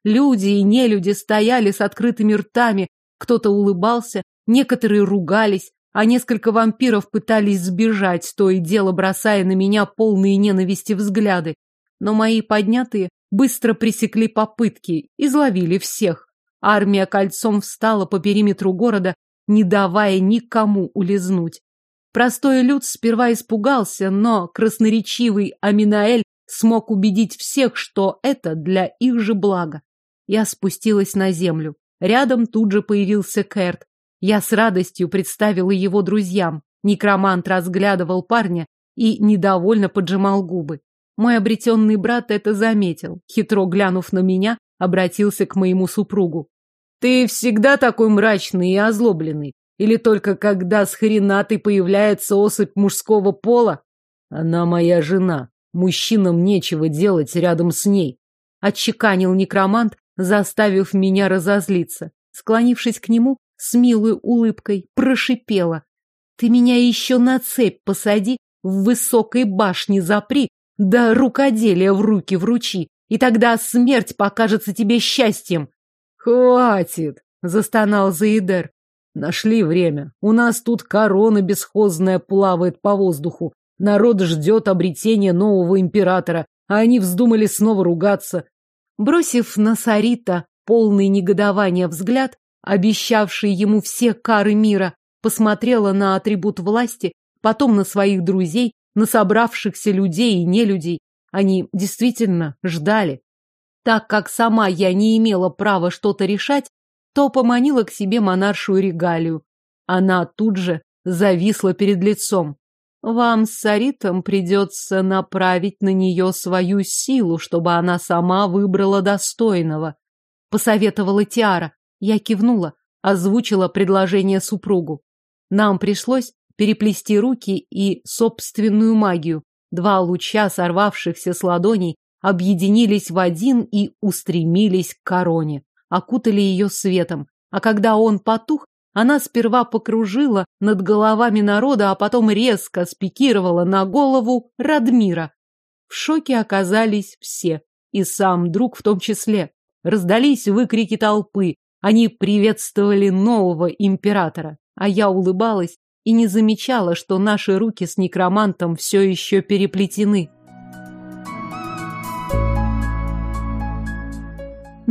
Люди и нелюди стояли с открытыми ртами, кто-то улыбался, некоторые ругались, а несколько вампиров пытались сбежать, то и дело бросая на меня полные ненависти взгляды. Но мои поднятые быстро пресекли попытки, изловили всех. Армия кольцом встала по периметру города, не давая никому улизнуть. Простой люд сперва испугался, но красноречивый Аминаэль смог убедить всех, что это для их же блага. Я спустилась на землю. Рядом тут же появился Кэрт. Я с радостью представила его друзьям. Некромант разглядывал парня и недовольно поджимал губы. Мой обретенный брат это заметил. Хитро глянув на меня, обратился к моему супругу. «Ты всегда такой мрачный и озлобленный? Или только когда с хренатой появляется особь мужского пола? Она моя жена. Мужчинам нечего делать рядом с ней. Отчеканил некромант, заставив меня разозлиться. Склонившись к нему, с милой улыбкой прошипела. Ты меня еще на цепь посади, в высокой башне запри, да рукоделие в руки вручи, и тогда смерть покажется тебе счастьем. Хватит, застонал Заидер. Нашли время. У нас тут корона бесхозная плавает по воздуху. Народ ждет обретения нового императора, а они вздумали снова ругаться. Бросив на Сарита полный негодования взгляд, обещавший ему все кары мира, посмотрела на атрибут власти, потом на своих друзей, на собравшихся людей и нелюдей. Они действительно ждали. Так как сама я не имела права что-то решать, то поманила к себе монаршую регалию. Она тут же зависла перед лицом. Вам с Саритом придется направить на нее свою силу, чтобы она сама выбрала достойного. Посоветовала Тиара. Я кивнула, озвучила предложение супругу. Нам пришлось переплести руки и собственную магию. Два луча, сорвавшихся с ладоней, объединились в один и устремились к короне окутали ее светом. А когда он потух, она сперва покружила над головами народа, а потом резко спикировала на голову Радмира. В шоке оказались все, и сам друг в том числе. Раздались выкрики толпы, они приветствовали нового императора, а я улыбалась и не замечала, что наши руки с некромантом все еще переплетены.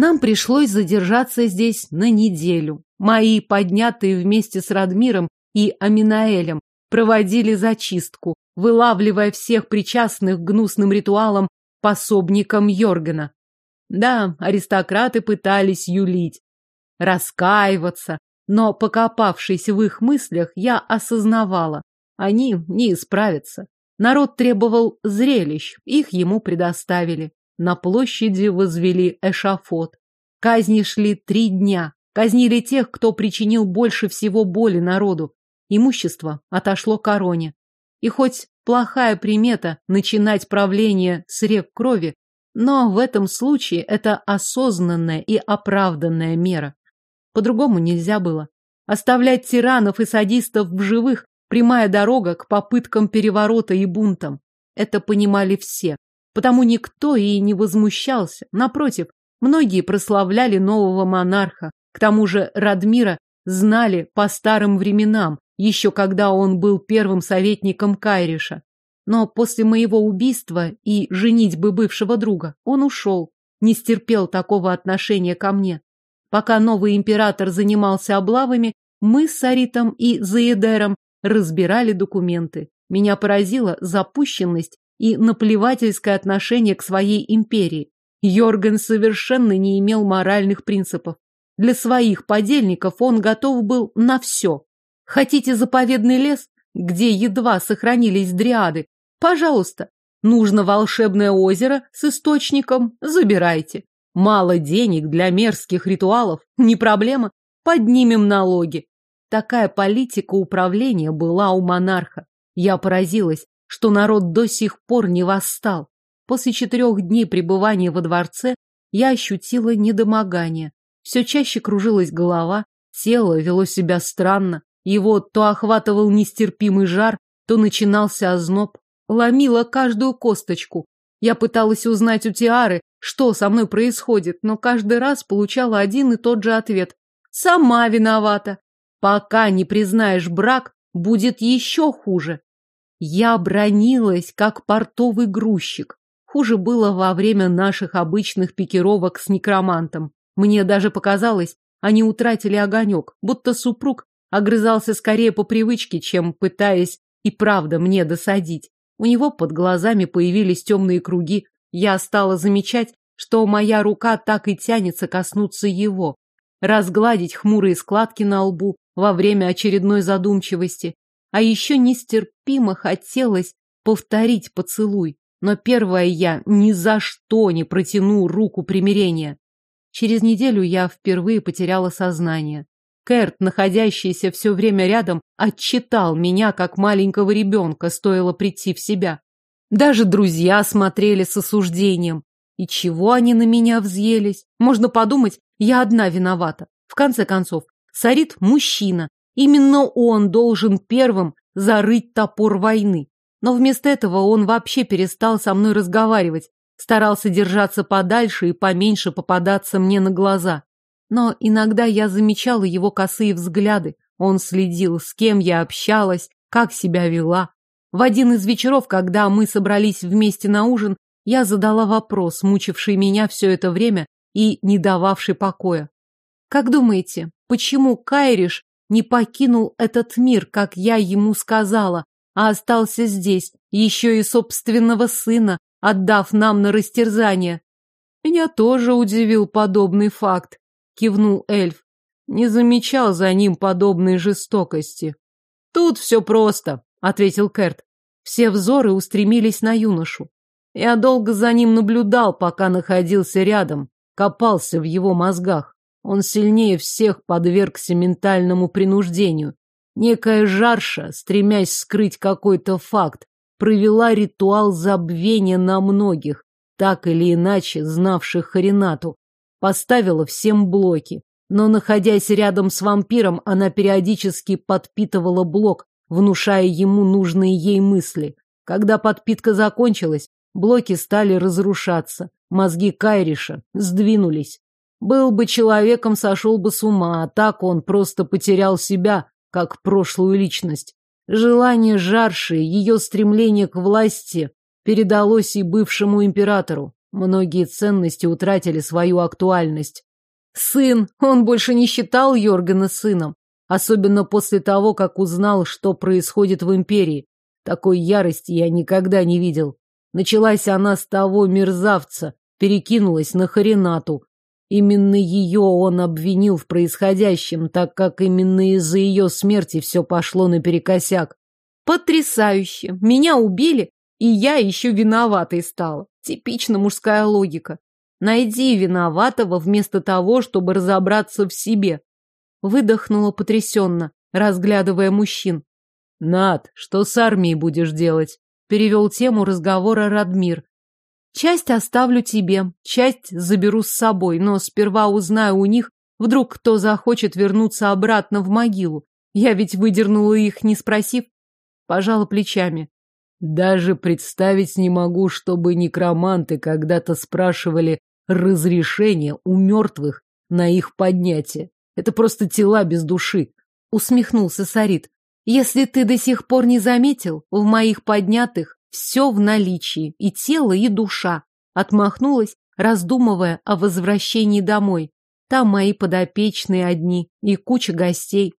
Нам пришлось задержаться здесь на неделю. Мои поднятые вместе с Радмиром и Аминаэлем проводили зачистку, вылавливая всех причастных к гнусным ритуалам пособникам Йоргена. Да, аристократы пытались юлить, раскаиваться, но, покопавшись в их мыслях, я осознавала, они не исправятся. Народ требовал зрелищ, их ему предоставили. На площади возвели эшафот. Казни шли три дня. Казнили тех, кто причинил больше всего боли народу. Имущество отошло короне. И хоть плохая примета начинать правление с рек крови, но в этом случае это осознанная и оправданная мера. По-другому нельзя было. Оставлять тиранов и садистов в живых – прямая дорога к попыткам переворота и бунтам. Это понимали все. Потому никто и не возмущался. Напротив, многие прославляли нового монарха. К тому же Радмира знали по старым временам, еще когда он был первым советником Кайриша. Но после моего убийства и женитьбы бывшего друга он ушел, не стерпел такого отношения ко мне. Пока новый император занимался облавами, мы с Саритом и Заедером разбирали документы. Меня поразила запущенность и наплевательское отношение к своей империи. Йорген совершенно не имел моральных принципов. Для своих подельников он готов был на все. Хотите заповедный лес, где едва сохранились дриады? Пожалуйста. Нужно волшебное озеро с источником? Забирайте. Мало денег для мерзких ритуалов? Не проблема. Поднимем налоги. Такая политика управления была у монарха. Я поразилась, что народ до сих пор не восстал. После четырех дней пребывания во дворце я ощутила недомогание. Все чаще кружилась голова, тело вело себя странно. Его то охватывал нестерпимый жар, то начинался озноб. Ломила каждую косточку. Я пыталась узнать у Тиары, что со мной происходит, но каждый раз получала один и тот же ответ. Сама виновата. Пока не признаешь брак, будет еще хуже. Я бронилась, как портовый грузчик. Хуже было во время наших обычных пикировок с некромантом. Мне даже показалось, они утратили огонек, будто супруг огрызался скорее по привычке, чем пытаясь и правда мне досадить. У него под глазами появились темные круги. Я стала замечать, что моя рука так и тянется коснуться его, разгладить хмурые складки на лбу во время очередной задумчивости. А еще нестерпимо хотелось повторить поцелуй. Но первое я ни за что не протяну руку примирения. Через неделю я впервые потеряла сознание. Кэрт, находящийся все время рядом, отчитал меня, как маленького ребенка, стоило прийти в себя. Даже друзья смотрели с осуждением. И чего они на меня взъелись? Можно подумать, я одна виновата. В конце концов, Сарит – мужчина. Именно он должен первым зарыть топор войны. Но вместо этого он вообще перестал со мной разговаривать, старался держаться подальше и поменьше попадаться мне на глаза. Но иногда я замечала его косые взгляды. Он следил, с кем я общалась, как себя вела. В один из вечеров, когда мы собрались вместе на ужин, я задала вопрос, мучивший меня все это время и не дававший покоя. Как думаете, почему Кайриш не покинул этот мир, как я ему сказала, а остался здесь, еще и собственного сына, отдав нам на растерзание. Меня тоже удивил подобный факт, кивнул эльф. Не замечал за ним подобной жестокости. Тут все просто, ответил Керт. Все взоры устремились на юношу. Я долго за ним наблюдал, пока находился рядом, копался в его мозгах. Он сильнее всех подвергся ментальному принуждению. Некая жарша, стремясь скрыть какой-то факт, провела ритуал забвения на многих, так или иначе знавших Харинату, поставила всем блоки. Но, находясь рядом с вампиром, она периодически подпитывала блок, внушая ему нужные ей мысли. Когда подпитка закончилась, блоки стали разрушаться, мозги Кайриша сдвинулись. Был бы человеком, сошел бы с ума, а так он просто потерял себя, как прошлую личность. Желание жарши, ее стремление к власти передалось и бывшему императору. Многие ценности утратили свою актуальность. Сын, он больше не считал Йоргана сыном, особенно после того, как узнал, что происходит в империи. Такой ярости я никогда не видел. Началась она с того мерзавца, перекинулась на Харинату, Именно ее он обвинил в происходящем, так как именно из-за ее смерти все пошло наперекосяк. Потрясающе! Меня убили, и я еще виноватой стала. Типично мужская логика. Найди виноватого вместо того, чтобы разобраться в себе. Выдохнула потрясенно, разглядывая мужчин. Над, что с армией будешь делать? Перевел тему разговора Радмир. Часть оставлю тебе, часть заберу с собой, но сперва узнаю у них, вдруг кто захочет вернуться обратно в могилу. Я ведь выдернула их, не спросив. Пожала плечами. Даже представить не могу, чтобы некроманты когда-то спрашивали разрешение у мертвых на их поднятие. Это просто тела без души. Усмехнулся Сарит. Если ты до сих пор не заметил, в моих поднятых все в наличии, и тело, и душа. Отмахнулась, раздумывая о возвращении домой. Там мои подопечные одни и куча гостей.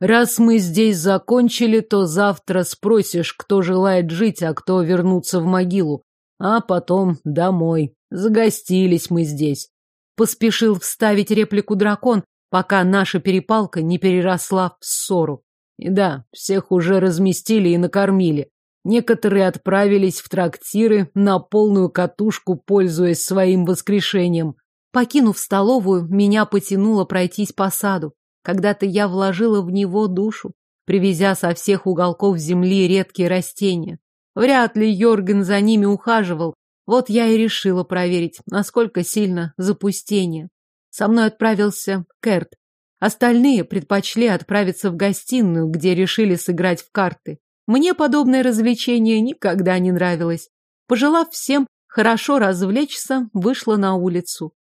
Раз мы здесь закончили, то завтра спросишь, кто желает жить, а кто вернуться в могилу. А потом домой. Загостились мы здесь. Поспешил вставить реплику дракон, пока наша перепалка не переросла в ссору. И да, всех уже разместили и накормили. Некоторые отправились в трактиры на полную катушку, пользуясь своим воскрешением. Покинув столовую, меня потянуло пройтись по саду. Когда-то я вложила в него душу, привезя со всех уголков земли редкие растения. Вряд ли Йорген за ними ухаживал. Вот я и решила проверить, насколько сильно запустение. Со мной отправился Керт. Остальные предпочли отправиться в гостиную, где решили сыграть в карты. Мне подобное развлечение никогда не нравилось. Пожелав всем хорошо развлечься, вышла на улицу.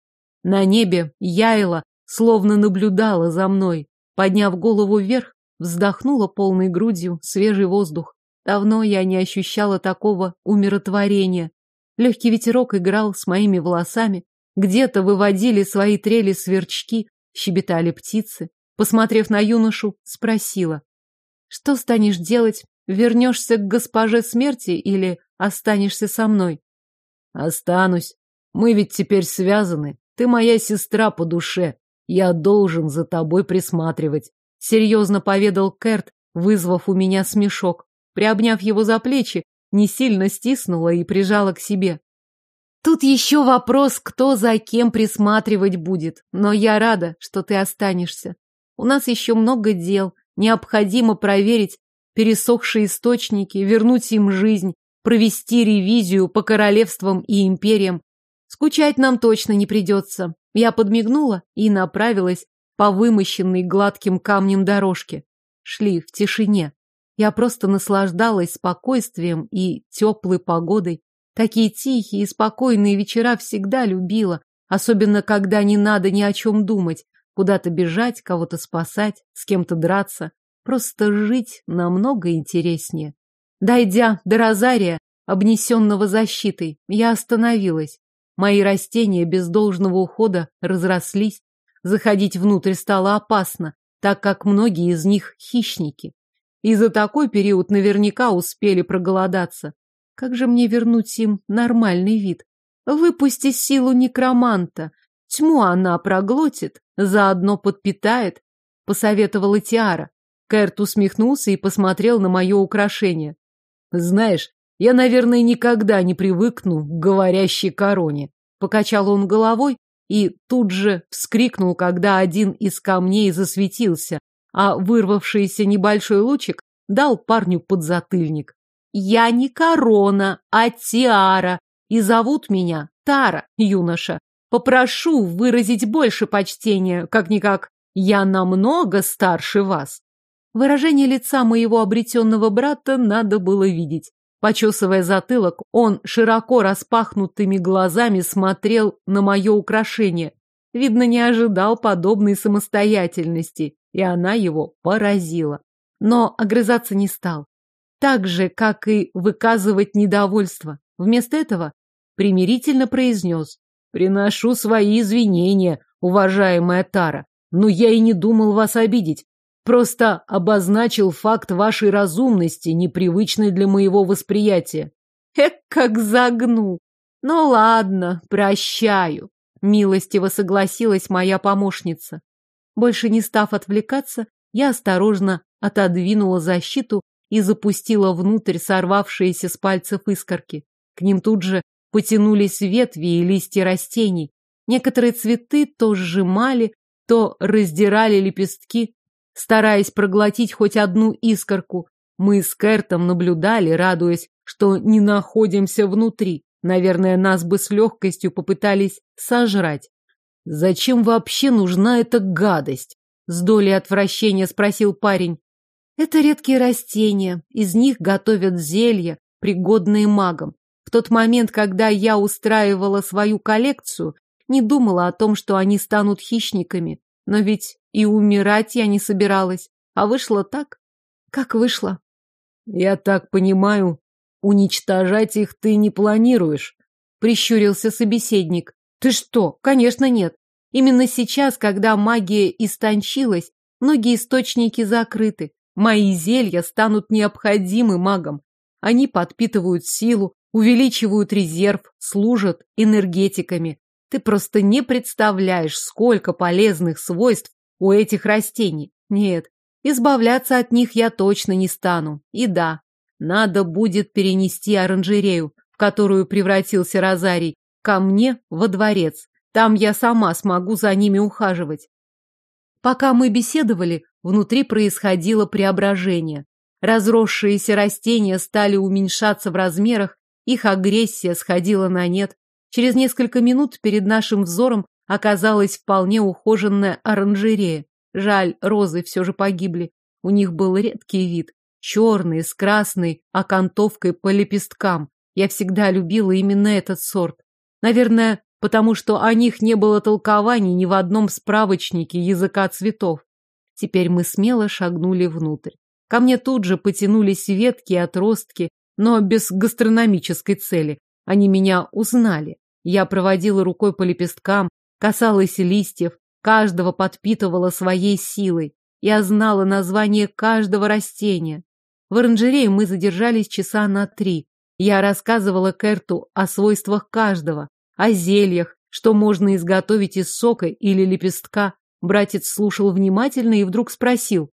На небе Яйла словно наблюдала за мной. Подняв голову вверх, вздохнула полной грудью свежий воздух. Давно я не ощущала такого умиротворения. Легкий ветерок играл с моими волосами. Где-то выводили свои трели сверчки, щебетали птицы. Посмотрев на юношу, спросила. Что станешь делать? Вернешься к госпоже смерти или останешься со мной? Останусь. Мы ведь теперь связаны. Ты моя сестра по душе. Я должен за тобой присматривать. Серьезно поведал Керт, вызвав у меня смешок. Приобняв его за плечи, не сильно стиснула и прижала к себе. Тут еще вопрос, кто за кем присматривать будет, но я рада, что ты останешься. У нас еще много дел, необходимо проверить пересохшие источники, вернуть им жизнь, провести ревизию по королевствам и империям. Скучать нам точно не придется. Я подмигнула и направилась по вымощенной гладким камнем дорожке. Шли в тишине. Я просто наслаждалась спокойствием и теплой погодой. Такие тихие и спокойные вечера всегда любила, особенно когда не надо ни о чем думать, куда-то бежать, кого-то спасать, с кем-то драться. Просто жить намного интереснее. Дойдя до розария, обнесенного защитой, я остановилась. Мои растения без должного ухода разрослись. Заходить внутрь стало опасно, так как многие из них хищники и за такой период наверняка успели проголодаться. Как же мне вернуть им нормальный вид? Выпусти силу некроманта. Тьму она проглотит, заодно подпитает, посоветовала Тиара. Кэрт усмехнулся и посмотрел на мое украшение. Знаешь, я, наверное, никогда не привыкну к говорящей короне. Покачал он головой и тут же вскрикнул, когда один из камней засветился, а вырвавшийся небольшой лучик дал парню подзатыльник. «Я не корона, а тиара, и зовут меня Тара, юноша. Попрошу выразить больше почтения, как-никак я намного старше вас». Выражение лица моего обретенного брата надо было видеть. Почесывая затылок, он широко распахнутыми глазами смотрел на мое украшение. Видно, не ожидал подобной самостоятельности и она его поразила. Но огрызаться не стал. Так же, как и выказывать недовольство. Вместо этого примирительно произнес «Приношу свои извинения, уважаемая Тара, но я и не думал вас обидеть. Просто обозначил факт вашей разумности, непривычной для моего восприятия». Эк, как загнул! Ну ладно, прощаю. Милостиво согласилась моя помощница. Больше не став отвлекаться, я осторожно отодвинула защиту и запустила внутрь сорвавшиеся с пальцев искорки. К ним тут же потянулись ветви и листья растений. Некоторые цветы то сжимали, то раздирали лепестки, стараясь проглотить хоть одну искорку. Мы с Кертом наблюдали, радуясь, что не находимся внутри. Наверное, нас бы с легкостью попытались сожрать. Зачем вообще нужна эта гадость? С долей отвращения спросил парень. Это редкие растения, из них готовят зелья, пригодные магам. В тот момент, когда я устраивала свою коллекцию, не думала о том, что они станут хищниками. Но ведь и умирать я не собиралась. А вышло так, как вышло. Я так понимаю, уничтожать их ты не планируешь, прищурился собеседник. Ты что? Конечно, нет. Именно сейчас, когда магия истончилась, многие источники закрыты. Мои зелья станут необходимы магам. Они подпитывают силу, увеличивают резерв, служат энергетиками. Ты просто не представляешь, сколько полезных свойств у этих растений. Нет, избавляться от них я точно не стану. И да, надо будет перенести оранжерею, в которую превратился Розарий, ко мне во дворец. Там я сама смогу за ними ухаживать. Пока мы беседовали, внутри происходило преображение. Разросшиеся растения стали уменьшаться в размерах, их агрессия сходила на нет. Через несколько минут перед нашим взором оказалась вполне ухоженная оранжерея. Жаль, розы все же погибли. У них был редкий вид. Черные, с красной окантовкой по лепесткам. Я всегда любила именно этот сорт. Наверное, потому что о них не было толкований ни в одном справочнике языка цветов. Теперь мы смело шагнули внутрь. Ко мне тут же потянулись ветки и отростки, но без гастрономической цели. Они меня узнали. Я проводила рукой по лепесткам, касалась листьев, каждого подпитывала своей силой. Я знала название каждого растения. В оранжерее мы задержались часа на три. Я рассказывала Керту о свойствах каждого, о зельях, что можно изготовить из сока или лепестка. Братец слушал внимательно и вдруг спросил.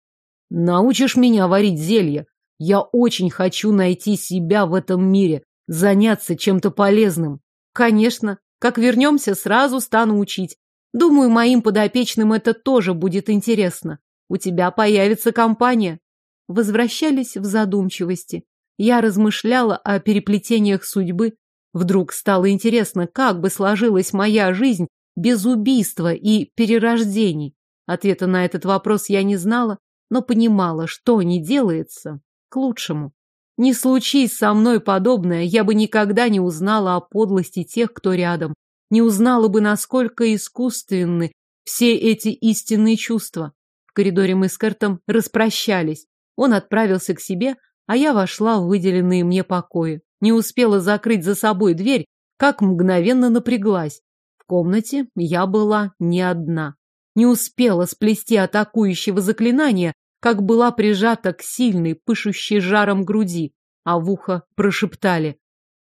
«Научишь меня варить зелья? Я очень хочу найти себя в этом мире, заняться чем-то полезным». «Конечно. Как вернемся, сразу стану учить. Думаю, моим подопечным это тоже будет интересно. У тебя появится компания». Возвращались в задумчивости. Я размышляла о переплетениях судьбы, Вдруг стало интересно, как бы сложилась моя жизнь без убийства и перерождений. Ответа на этот вопрос я не знала, но понимала, что не делается к лучшему. Не случись со мной подобное, я бы никогда не узнала о подлости тех, кто рядом, не узнала бы, насколько искусственны все эти истинные чувства. В коридоре мы с Кертом распрощались. Он отправился к себе, а я вошла в выделенные мне покои. Не успела закрыть за собой дверь, как мгновенно напряглась. В комнате я была не одна. Не успела сплести атакующего заклинания, как была прижата к сильной, пышущей жаром груди, а в ухо прошептали.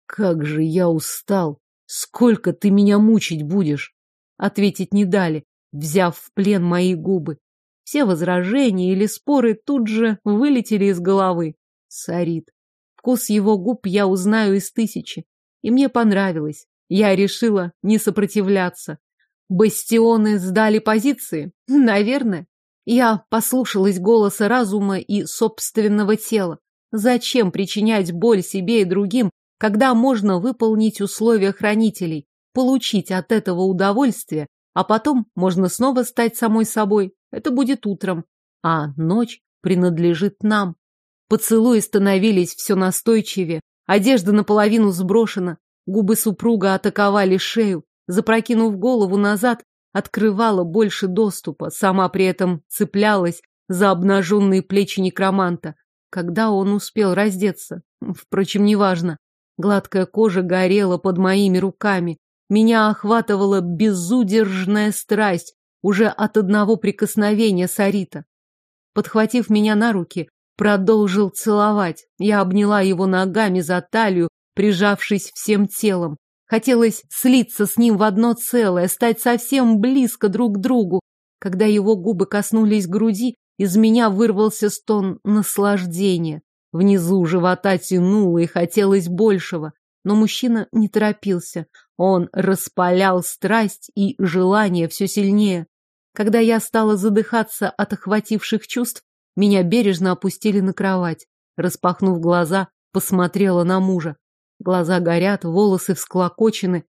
«Как же я устал! Сколько ты меня мучить будешь?» Ответить не дали, взяв в плен мои губы. Все возражения или споры тут же вылетели из головы. Сарит. Вкус его губ я узнаю из тысячи. И мне понравилось. Я решила не сопротивляться. Бастионы сдали позиции? Наверное. Я послушалась голоса разума и собственного тела. Зачем причинять боль себе и другим, когда можно выполнить условия хранителей, получить от этого удовольствие, а потом можно снова стать самой собой. Это будет утром, а ночь принадлежит нам. Поцелуи становились все настойчивее, одежда наполовину сброшена, губы супруга атаковали шею, запрокинув голову назад, открывала больше доступа, сама при этом цеплялась за обнаженные плечи некроманта. Когда он успел раздеться? Впрочем, неважно. Гладкая кожа горела под моими руками. Меня охватывала безудержная страсть уже от одного прикосновения Сарита. Подхватив меня на руки, продолжил целовать. Я обняла его ногами за талию, прижавшись всем телом. Хотелось слиться с ним в одно целое, стать совсем близко друг к другу. Когда его губы коснулись груди, из меня вырвался стон наслаждения. Внизу живота тянуло и хотелось большего. Но мужчина не торопился. Он распалял страсть и желание все сильнее. Когда я стала задыхаться от охвативших чувств, меня бережно опустили на кровать. Распахнув глаза, посмотрела на мужа. Глаза горят, волосы всклокочены,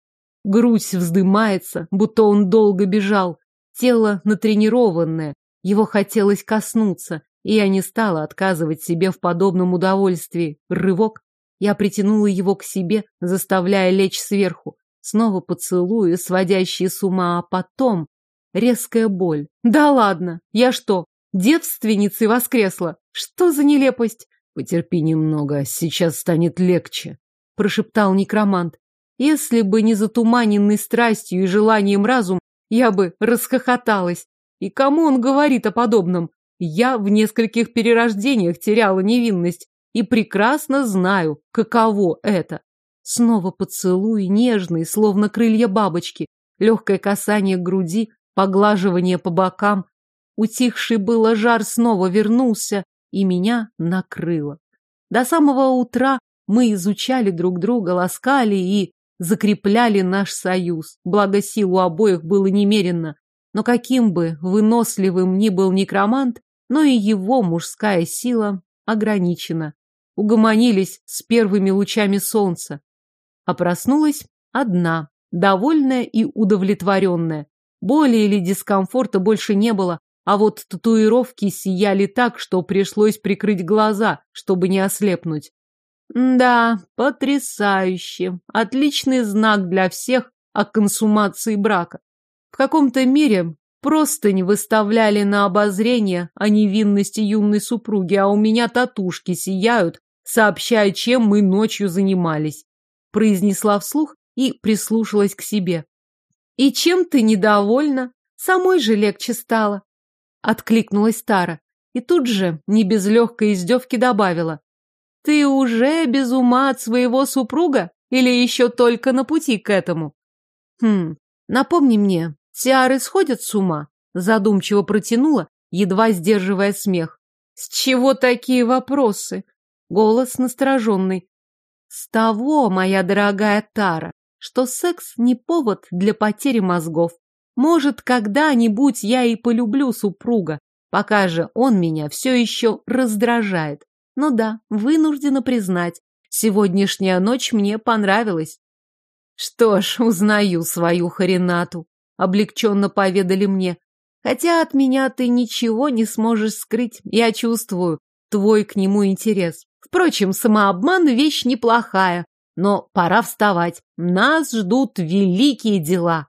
грудь вздымается, будто он долго бежал. Тело натренированное, его хотелось коснуться, и я не стала отказывать себе в подобном удовольствии. Рывок. Я притянула его к себе, заставляя лечь сверху. Снова поцелуи, сводящие с ума, а потом резкая боль. Да ладно, я что, девственницей воскресла. Что за нелепость? Потерпи немного, сейчас станет легче, прошептал некромант. Если бы не затуманенный страстью и желанием разум, я бы расхохоталась. И кому он говорит о подобном? Я в нескольких перерождениях теряла невинность и прекрасно знаю, каково это. Снова поцелуй, нежный, словно крылья бабочки, легкое касание груди, поглаживание по бокам, Утихший было жар снова вернулся, и меня накрыло. До самого утра мы изучали друг друга, ласкали и закрепляли наш союз. Благо сил у обоих было немерено. Но каким бы выносливым ни был некромант, но и его мужская сила ограничена. Угомонились с первыми лучами солнца. А проснулась одна, довольная и удовлетворенная. Боли или дискомфорта больше не было, а вот татуировки сияли так, что пришлось прикрыть глаза, чтобы не ослепнуть. Да, потрясающе. Отличный знак для всех о консумации брака. В каком-то мире просто не выставляли на обозрение о невинности юной супруги, а у меня татушки сияют, сообщая, чем мы ночью занимались. Произнесла вслух и прислушалась к себе. «И чем ты недовольна? Самой же легче стало!» Откликнулась Тара. И тут же, не без легкой издевки, добавила. «Ты уже без ума от своего супруга? Или еще только на пути к этому?» «Хм, напомни мне, Тиары сходят с ума?» Задумчиво протянула, едва сдерживая смех. «С чего такие вопросы?» Голос настороженный. «С того, моя дорогая Тара, что секс не повод для потери мозгов. Может, когда-нибудь я и полюблю супруга, пока же он меня все еще раздражает. Но да, вынуждена признать, сегодняшняя ночь мне понравилась. Что ж, узнаю свою Харинату, облегченно поведали мне. Хотя от меня ты ничего не сможешь скрыть, я чувствую твой к нему интерес. Впрочем, самообман вещь неплохая, но пора вставать. Нас ждут великие дела.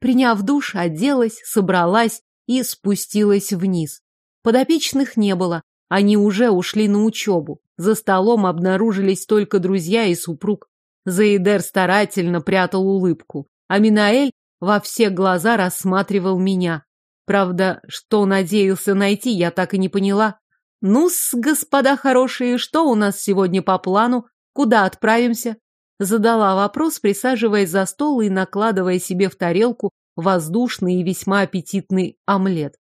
Приняв душ, оделась, собралась и спустилась вниз. Подопечных не было, они уже ушли на учебу. За столом обнаружились только друзья и супруг. Заидер старательно прятал улыбку, а Минаэль во все глаза рассматривал меня. Правда, что надеялся найти, я так и не поняла. «Ну-с, господа хорошие, что у нас сегодня по плану? Куда отправимся?» Задала вопрос, присаживаясь за стол и накладывая себе в тарелку воздушный и весьма аппетитный омлет.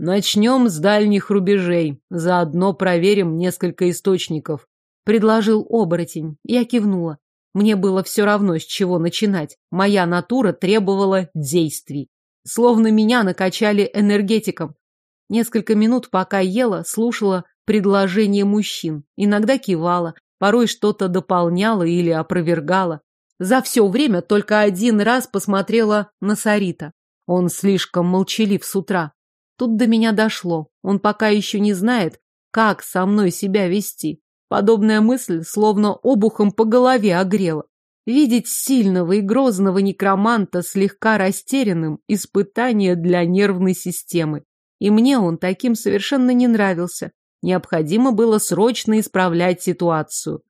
Начнем с дальних рубежей, заодно проверим несколько источников. Предложил оборотень. Я кивнула. Мне было все равно, с чего начинать. Моя натура требовала действий. Словно меня накачали энергетиком. Несколько минут, пока ела, слушала предложения мужчин. Иногда кивала, порой что-то дополняла или опровергала. За все время только один раз посмотрела на Сарита. Он слишком молчалив с утра. Тут до меня дошло. Он пока еще не знает, как со мной себя вести. Подобная мысль словно обухом по голове огрела. Видеть сильного и грозного некроманта слегка растерянным – испытание для нервной системы. И мне он таким совершенно не нравился. Необходимо было срочно исправлять ситуацию.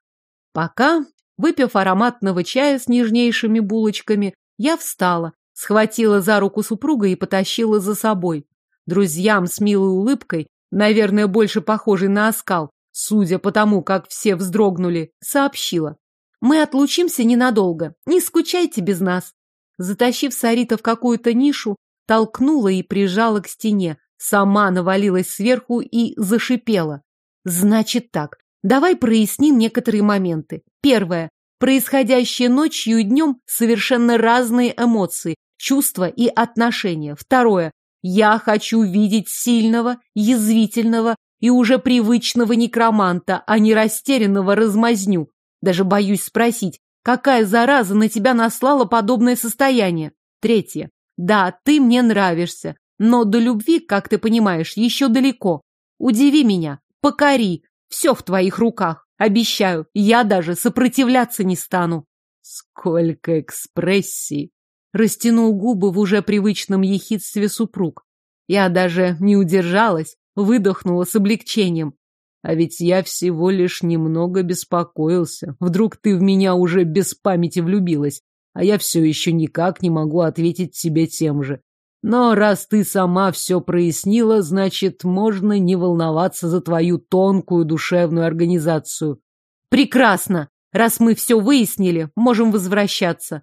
Пока Выпив ароматного чая с нежнейшими булочками, я встала, схватила за руку супруга и потащила за собой. Друзьям с милой улыбкой, наверное, больше похожей на оскал, судя по тому, как все вздрогнули, сообщила. «Мы отлучимся ненадолго, не скучайте без нас». Затащив Сарита в какую-то нишу, толкнула и прижала к стене, сама навалилась сверху и зашипела. «Значит так, Давай проясним некоторые моменты. Первое. Происходящее ночью и днем совершенно разные эмоции, чувства и отношения. Второе. Я хочу видеть сильного, язвительного и уже привычного некроманта, а не растерянного размазню. Даже боюсь спросить, какая зараза на тебя наслала подобное состояние? Третье. Да, ты мне нравишься, но до любви, как ты понимаешь, еще далеко. Удиви меня, покори, все в твоих руках. Обещаю, я даже сопротивляться не стану. Сколько экспрессий! Растянул губы в уже привычном ехидстве супруг. Я даже не удержалась, выдохнула с облегчением. А ведь я всего лишь немного беспокоился. Вдруг ты в меня уже без памяти влюбилась, а я все еще никак не могу ответить тебе тем же. Но раз ты сама все прояснила, значит, можно не волноваться за твою тонкую душевную организацию. Прекрасно! Раз мы все выяснили, можем возвращаться.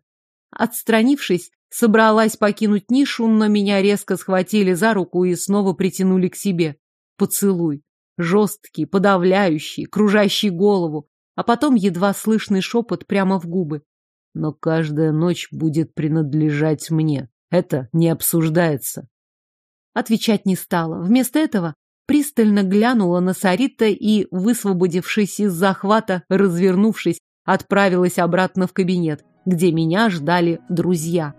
Отстранившись, собралась покинуть нишу, но меня резко схватили за руку и снова притянули к себе. Поцелуй. Жесткий, подавляющий, кружащий голову, а потом едва слышный шепот прямо в губы. Но каждая ночь будет принадлежать мне. Это не обсуждается. Отвечать не стала. Вместо этого пристально глянула на Сарита и, высвободившись из захвата, развернувшись, отправилась обратно в кабинет, где меня ждали друзья.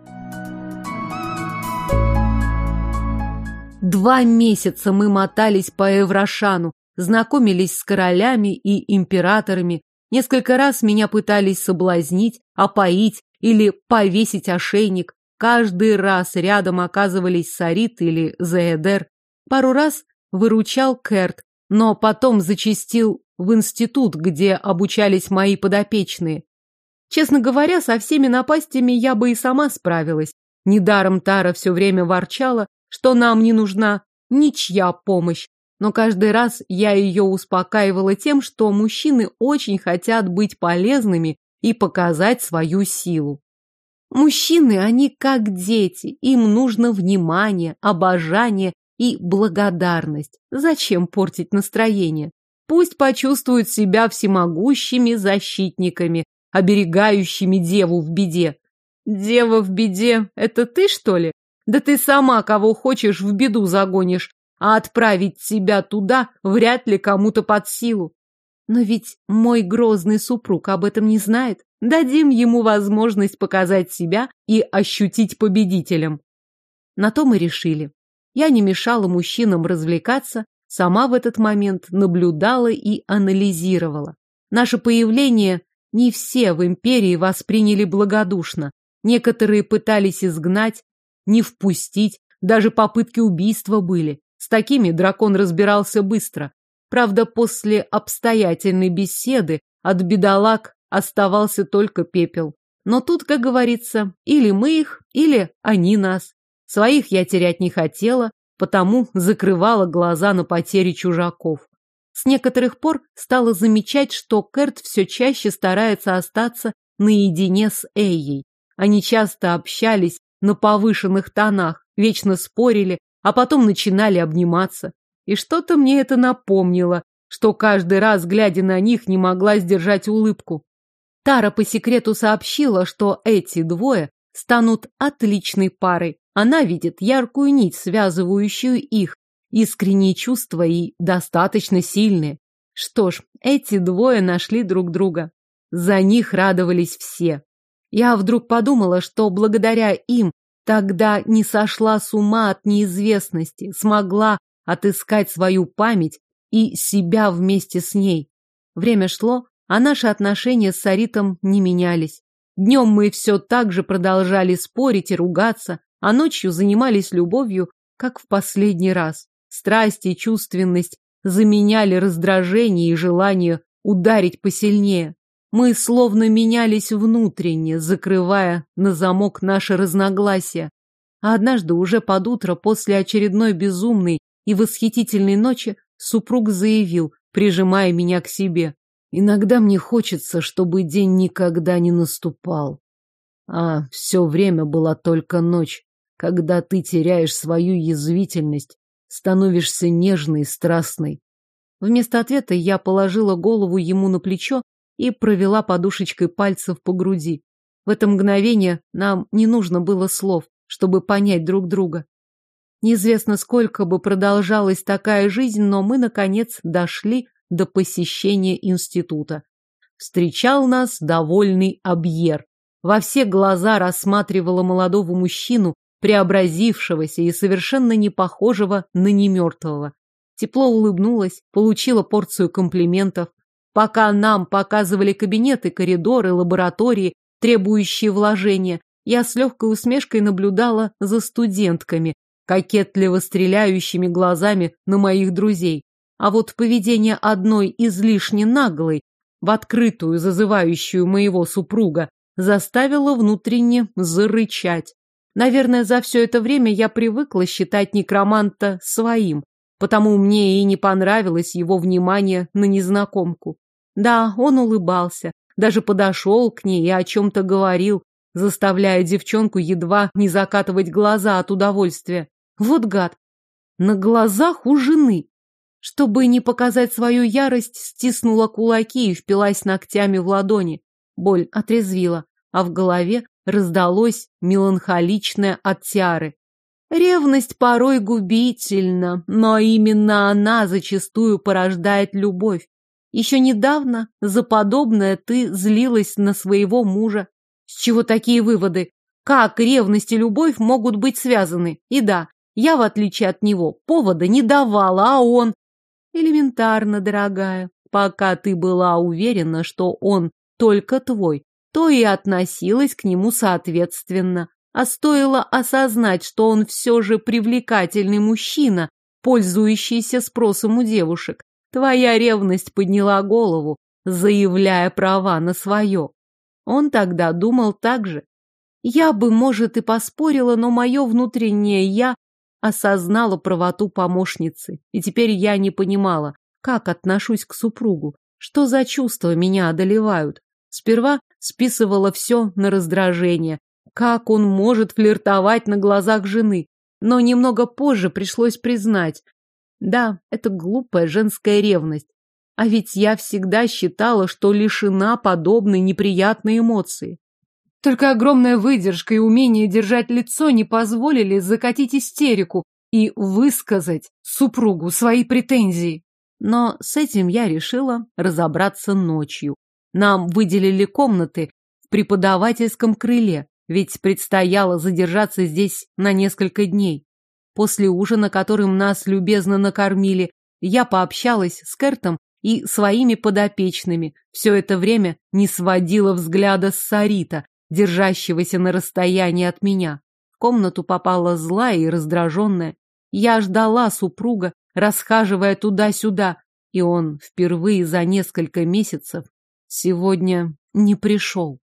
Два месяца мы мотались по Еврошану, знакомились с королями и императорами, Несколько раз меня пытались соблазнить, опоить или повесить ошейник. Каждый раз рядом оказывались Сарит или Заэдер. Пару раз выручал Керт, но потом зачистил в институт, где обучались мои подопечные. Честно говоря, со всеми напастями я бы и сама справилась. Недаром Тара все время ворчала, что нам не нужна ничья помощь. Но каждый раз я ее успокаивала тем, что мужчины очень хотят быть полезными и показать свою силу. Мужчины, они как дети, им нужно внимание, обожание и благодарность. Зачем портить настроение? Пусть почувствуют себя всемогущими защитниками, оберегающими деву в беде. Дева в беде – это ты, что ли? Да ты сама кого хочешь в беду загонишь, а отправить себя туда вряд ли кому-то под силу. Но ведь мой грозный супруг об этом не знает. Дадим ему возможность показать себя и ощутить победителем. На то мы решили. Я не мешала мужчинам развлекаться, сама в этот момент наблюдала и анализировала. Наше появление не все в империи восприняли благодушно. Некоторые пытались изгнать, не впустить, даже попытки убийства были. С такими дракон разбирался быстро. Правда, после обстоятельной беседы от бедолаг оставался только пепел. Но тут, как говорится, или мы их, или они нас. Своих я терять не хотела, потому закрывала глаза на потери чужаков. С некоторых пор стала замечать, что Кэрт все чаще старается остаться наедине с Эйей. Они часто общались на повышенных тонах, вечно спорили, а потом начинали обниматься. И что-то мне это напомнило, что каждый раз, глядя на них, не могла сдержать улыбку. Тара по секрету сообщила, что эти двое станут отличной парой. Она видит яркую нить, связывающую их, искренние чувства и достаточно сильные. Что ж, эти двое нашли друг друга. За них радовались все. Я вдруг подумала, что благодаря им тогда не сошла с ума от неизвестности, смогла отыскать свою память и себя вместе с ней. Время шло, а наши отношения с Саритом не менялись. Днем мы все так же продолжали спорить и ругаться, а ночью занимались любовью, как в последний раз. Страсть и чувственность заменяли раздражение и желание ударить посильнее. Мы словно менялись внутренне, закрывая на замок наши разногласия. А однажды уже под утро, после очередной безумной и восхитительной ночи, супруг заявил, прижимая меня к себе. Иногда мне хочется, чтобы день никогда не наступал. А все время была только ночь, когда ты теряешь свою язвительность, становишься нежной и страстной. Вместо ответа я положила голову ему на плечо и провела подушечкой пальцев по груди. В это мгновение нам не нужно было слов, чтобы понять друг друга. Неизвестно, сколько бы продолжалась такая жизнь, но мы, наконец, дошли до посещения института. Встречал нас довольный Абьер. Во все глаза рассматривала молодого мужчину, преобразившегося и совершенно не похожего на немертвого. Тепло улыбнулась, получила порцию комплиментов. Пока нам показывали кабинеты, коридоры, лаборатории, требующие вложения, я с легкой усмешкой наблюдала за студентками, кокетливо стреляющими глазами на моих друзей. А вот поведение одной излишне наглой, в открытую зазывающую моего супруга, заставило внутренне зарычать. Наверное, за все это время я привыкла считать некроманта своим, потому мне и не понравилось его внимание на незнакомку. Да, он улыбался, даже подошел к ней и о чем-то говорил, заставляя девчонку едва не закатывать глаза от удовольствия. Вот гад! На глазах у жены! Чтобы не показать свою ярость, стиснула кулаки и впилась ногтями в ладони. Боль отрезвила, а в голове раздалось меланхоличное от тиары. Ревность порой губительна, но именно она зачастую порождает любовь. Еще недавно за подобное ты злилась на своего мужа. С чего такие выводы? Как ревность и любовь могут быть связаны? И да, я, в отличие от него, повода не давала, а он... Элементарно, дорогая. пока ты была уверена, что он только твой, то и относилась к нему соответственно. А стоило осознать, что он все же привлекательный мужчина, пользующийся спросом у девушек. Твоя ревность подняла голову, заявляя права на свое. Он тогда думал так же. Я бы, может, и поспорила, но мое внутреннее «я» осознала правоту помощницы. И теперь я не понимала, как отношусь к супругу, что за чувства меня одолевают. Сперва списывала все на раздражение. Как он может флиртовать на глазах жены? Но немного позже пришлось признать. Да, это глупая женская ревность. А ведь я всегда считала, что лишена подобной неприятной эмоции. Только огромная выдержка и умение держать лицо не позволили закатить истерику и высказать супругу свои претензии. Но с этим я решила разобраться ночью. Нам выделили комнаты в преподавательском крыле, ведь предстояло задержаться здесь на несколько дней. После ужина, которым нас любезно накормили, я пообщалась с Кертом и своими подопечными. Все это время не сводила взгляда с Сарита, держащегося на расстоянии от меня. В комнату попала злая и раздраженная. Я ждала супруга, расхаживая туда-сюда, и он впервые за несколько месяцев сегодня не пришел.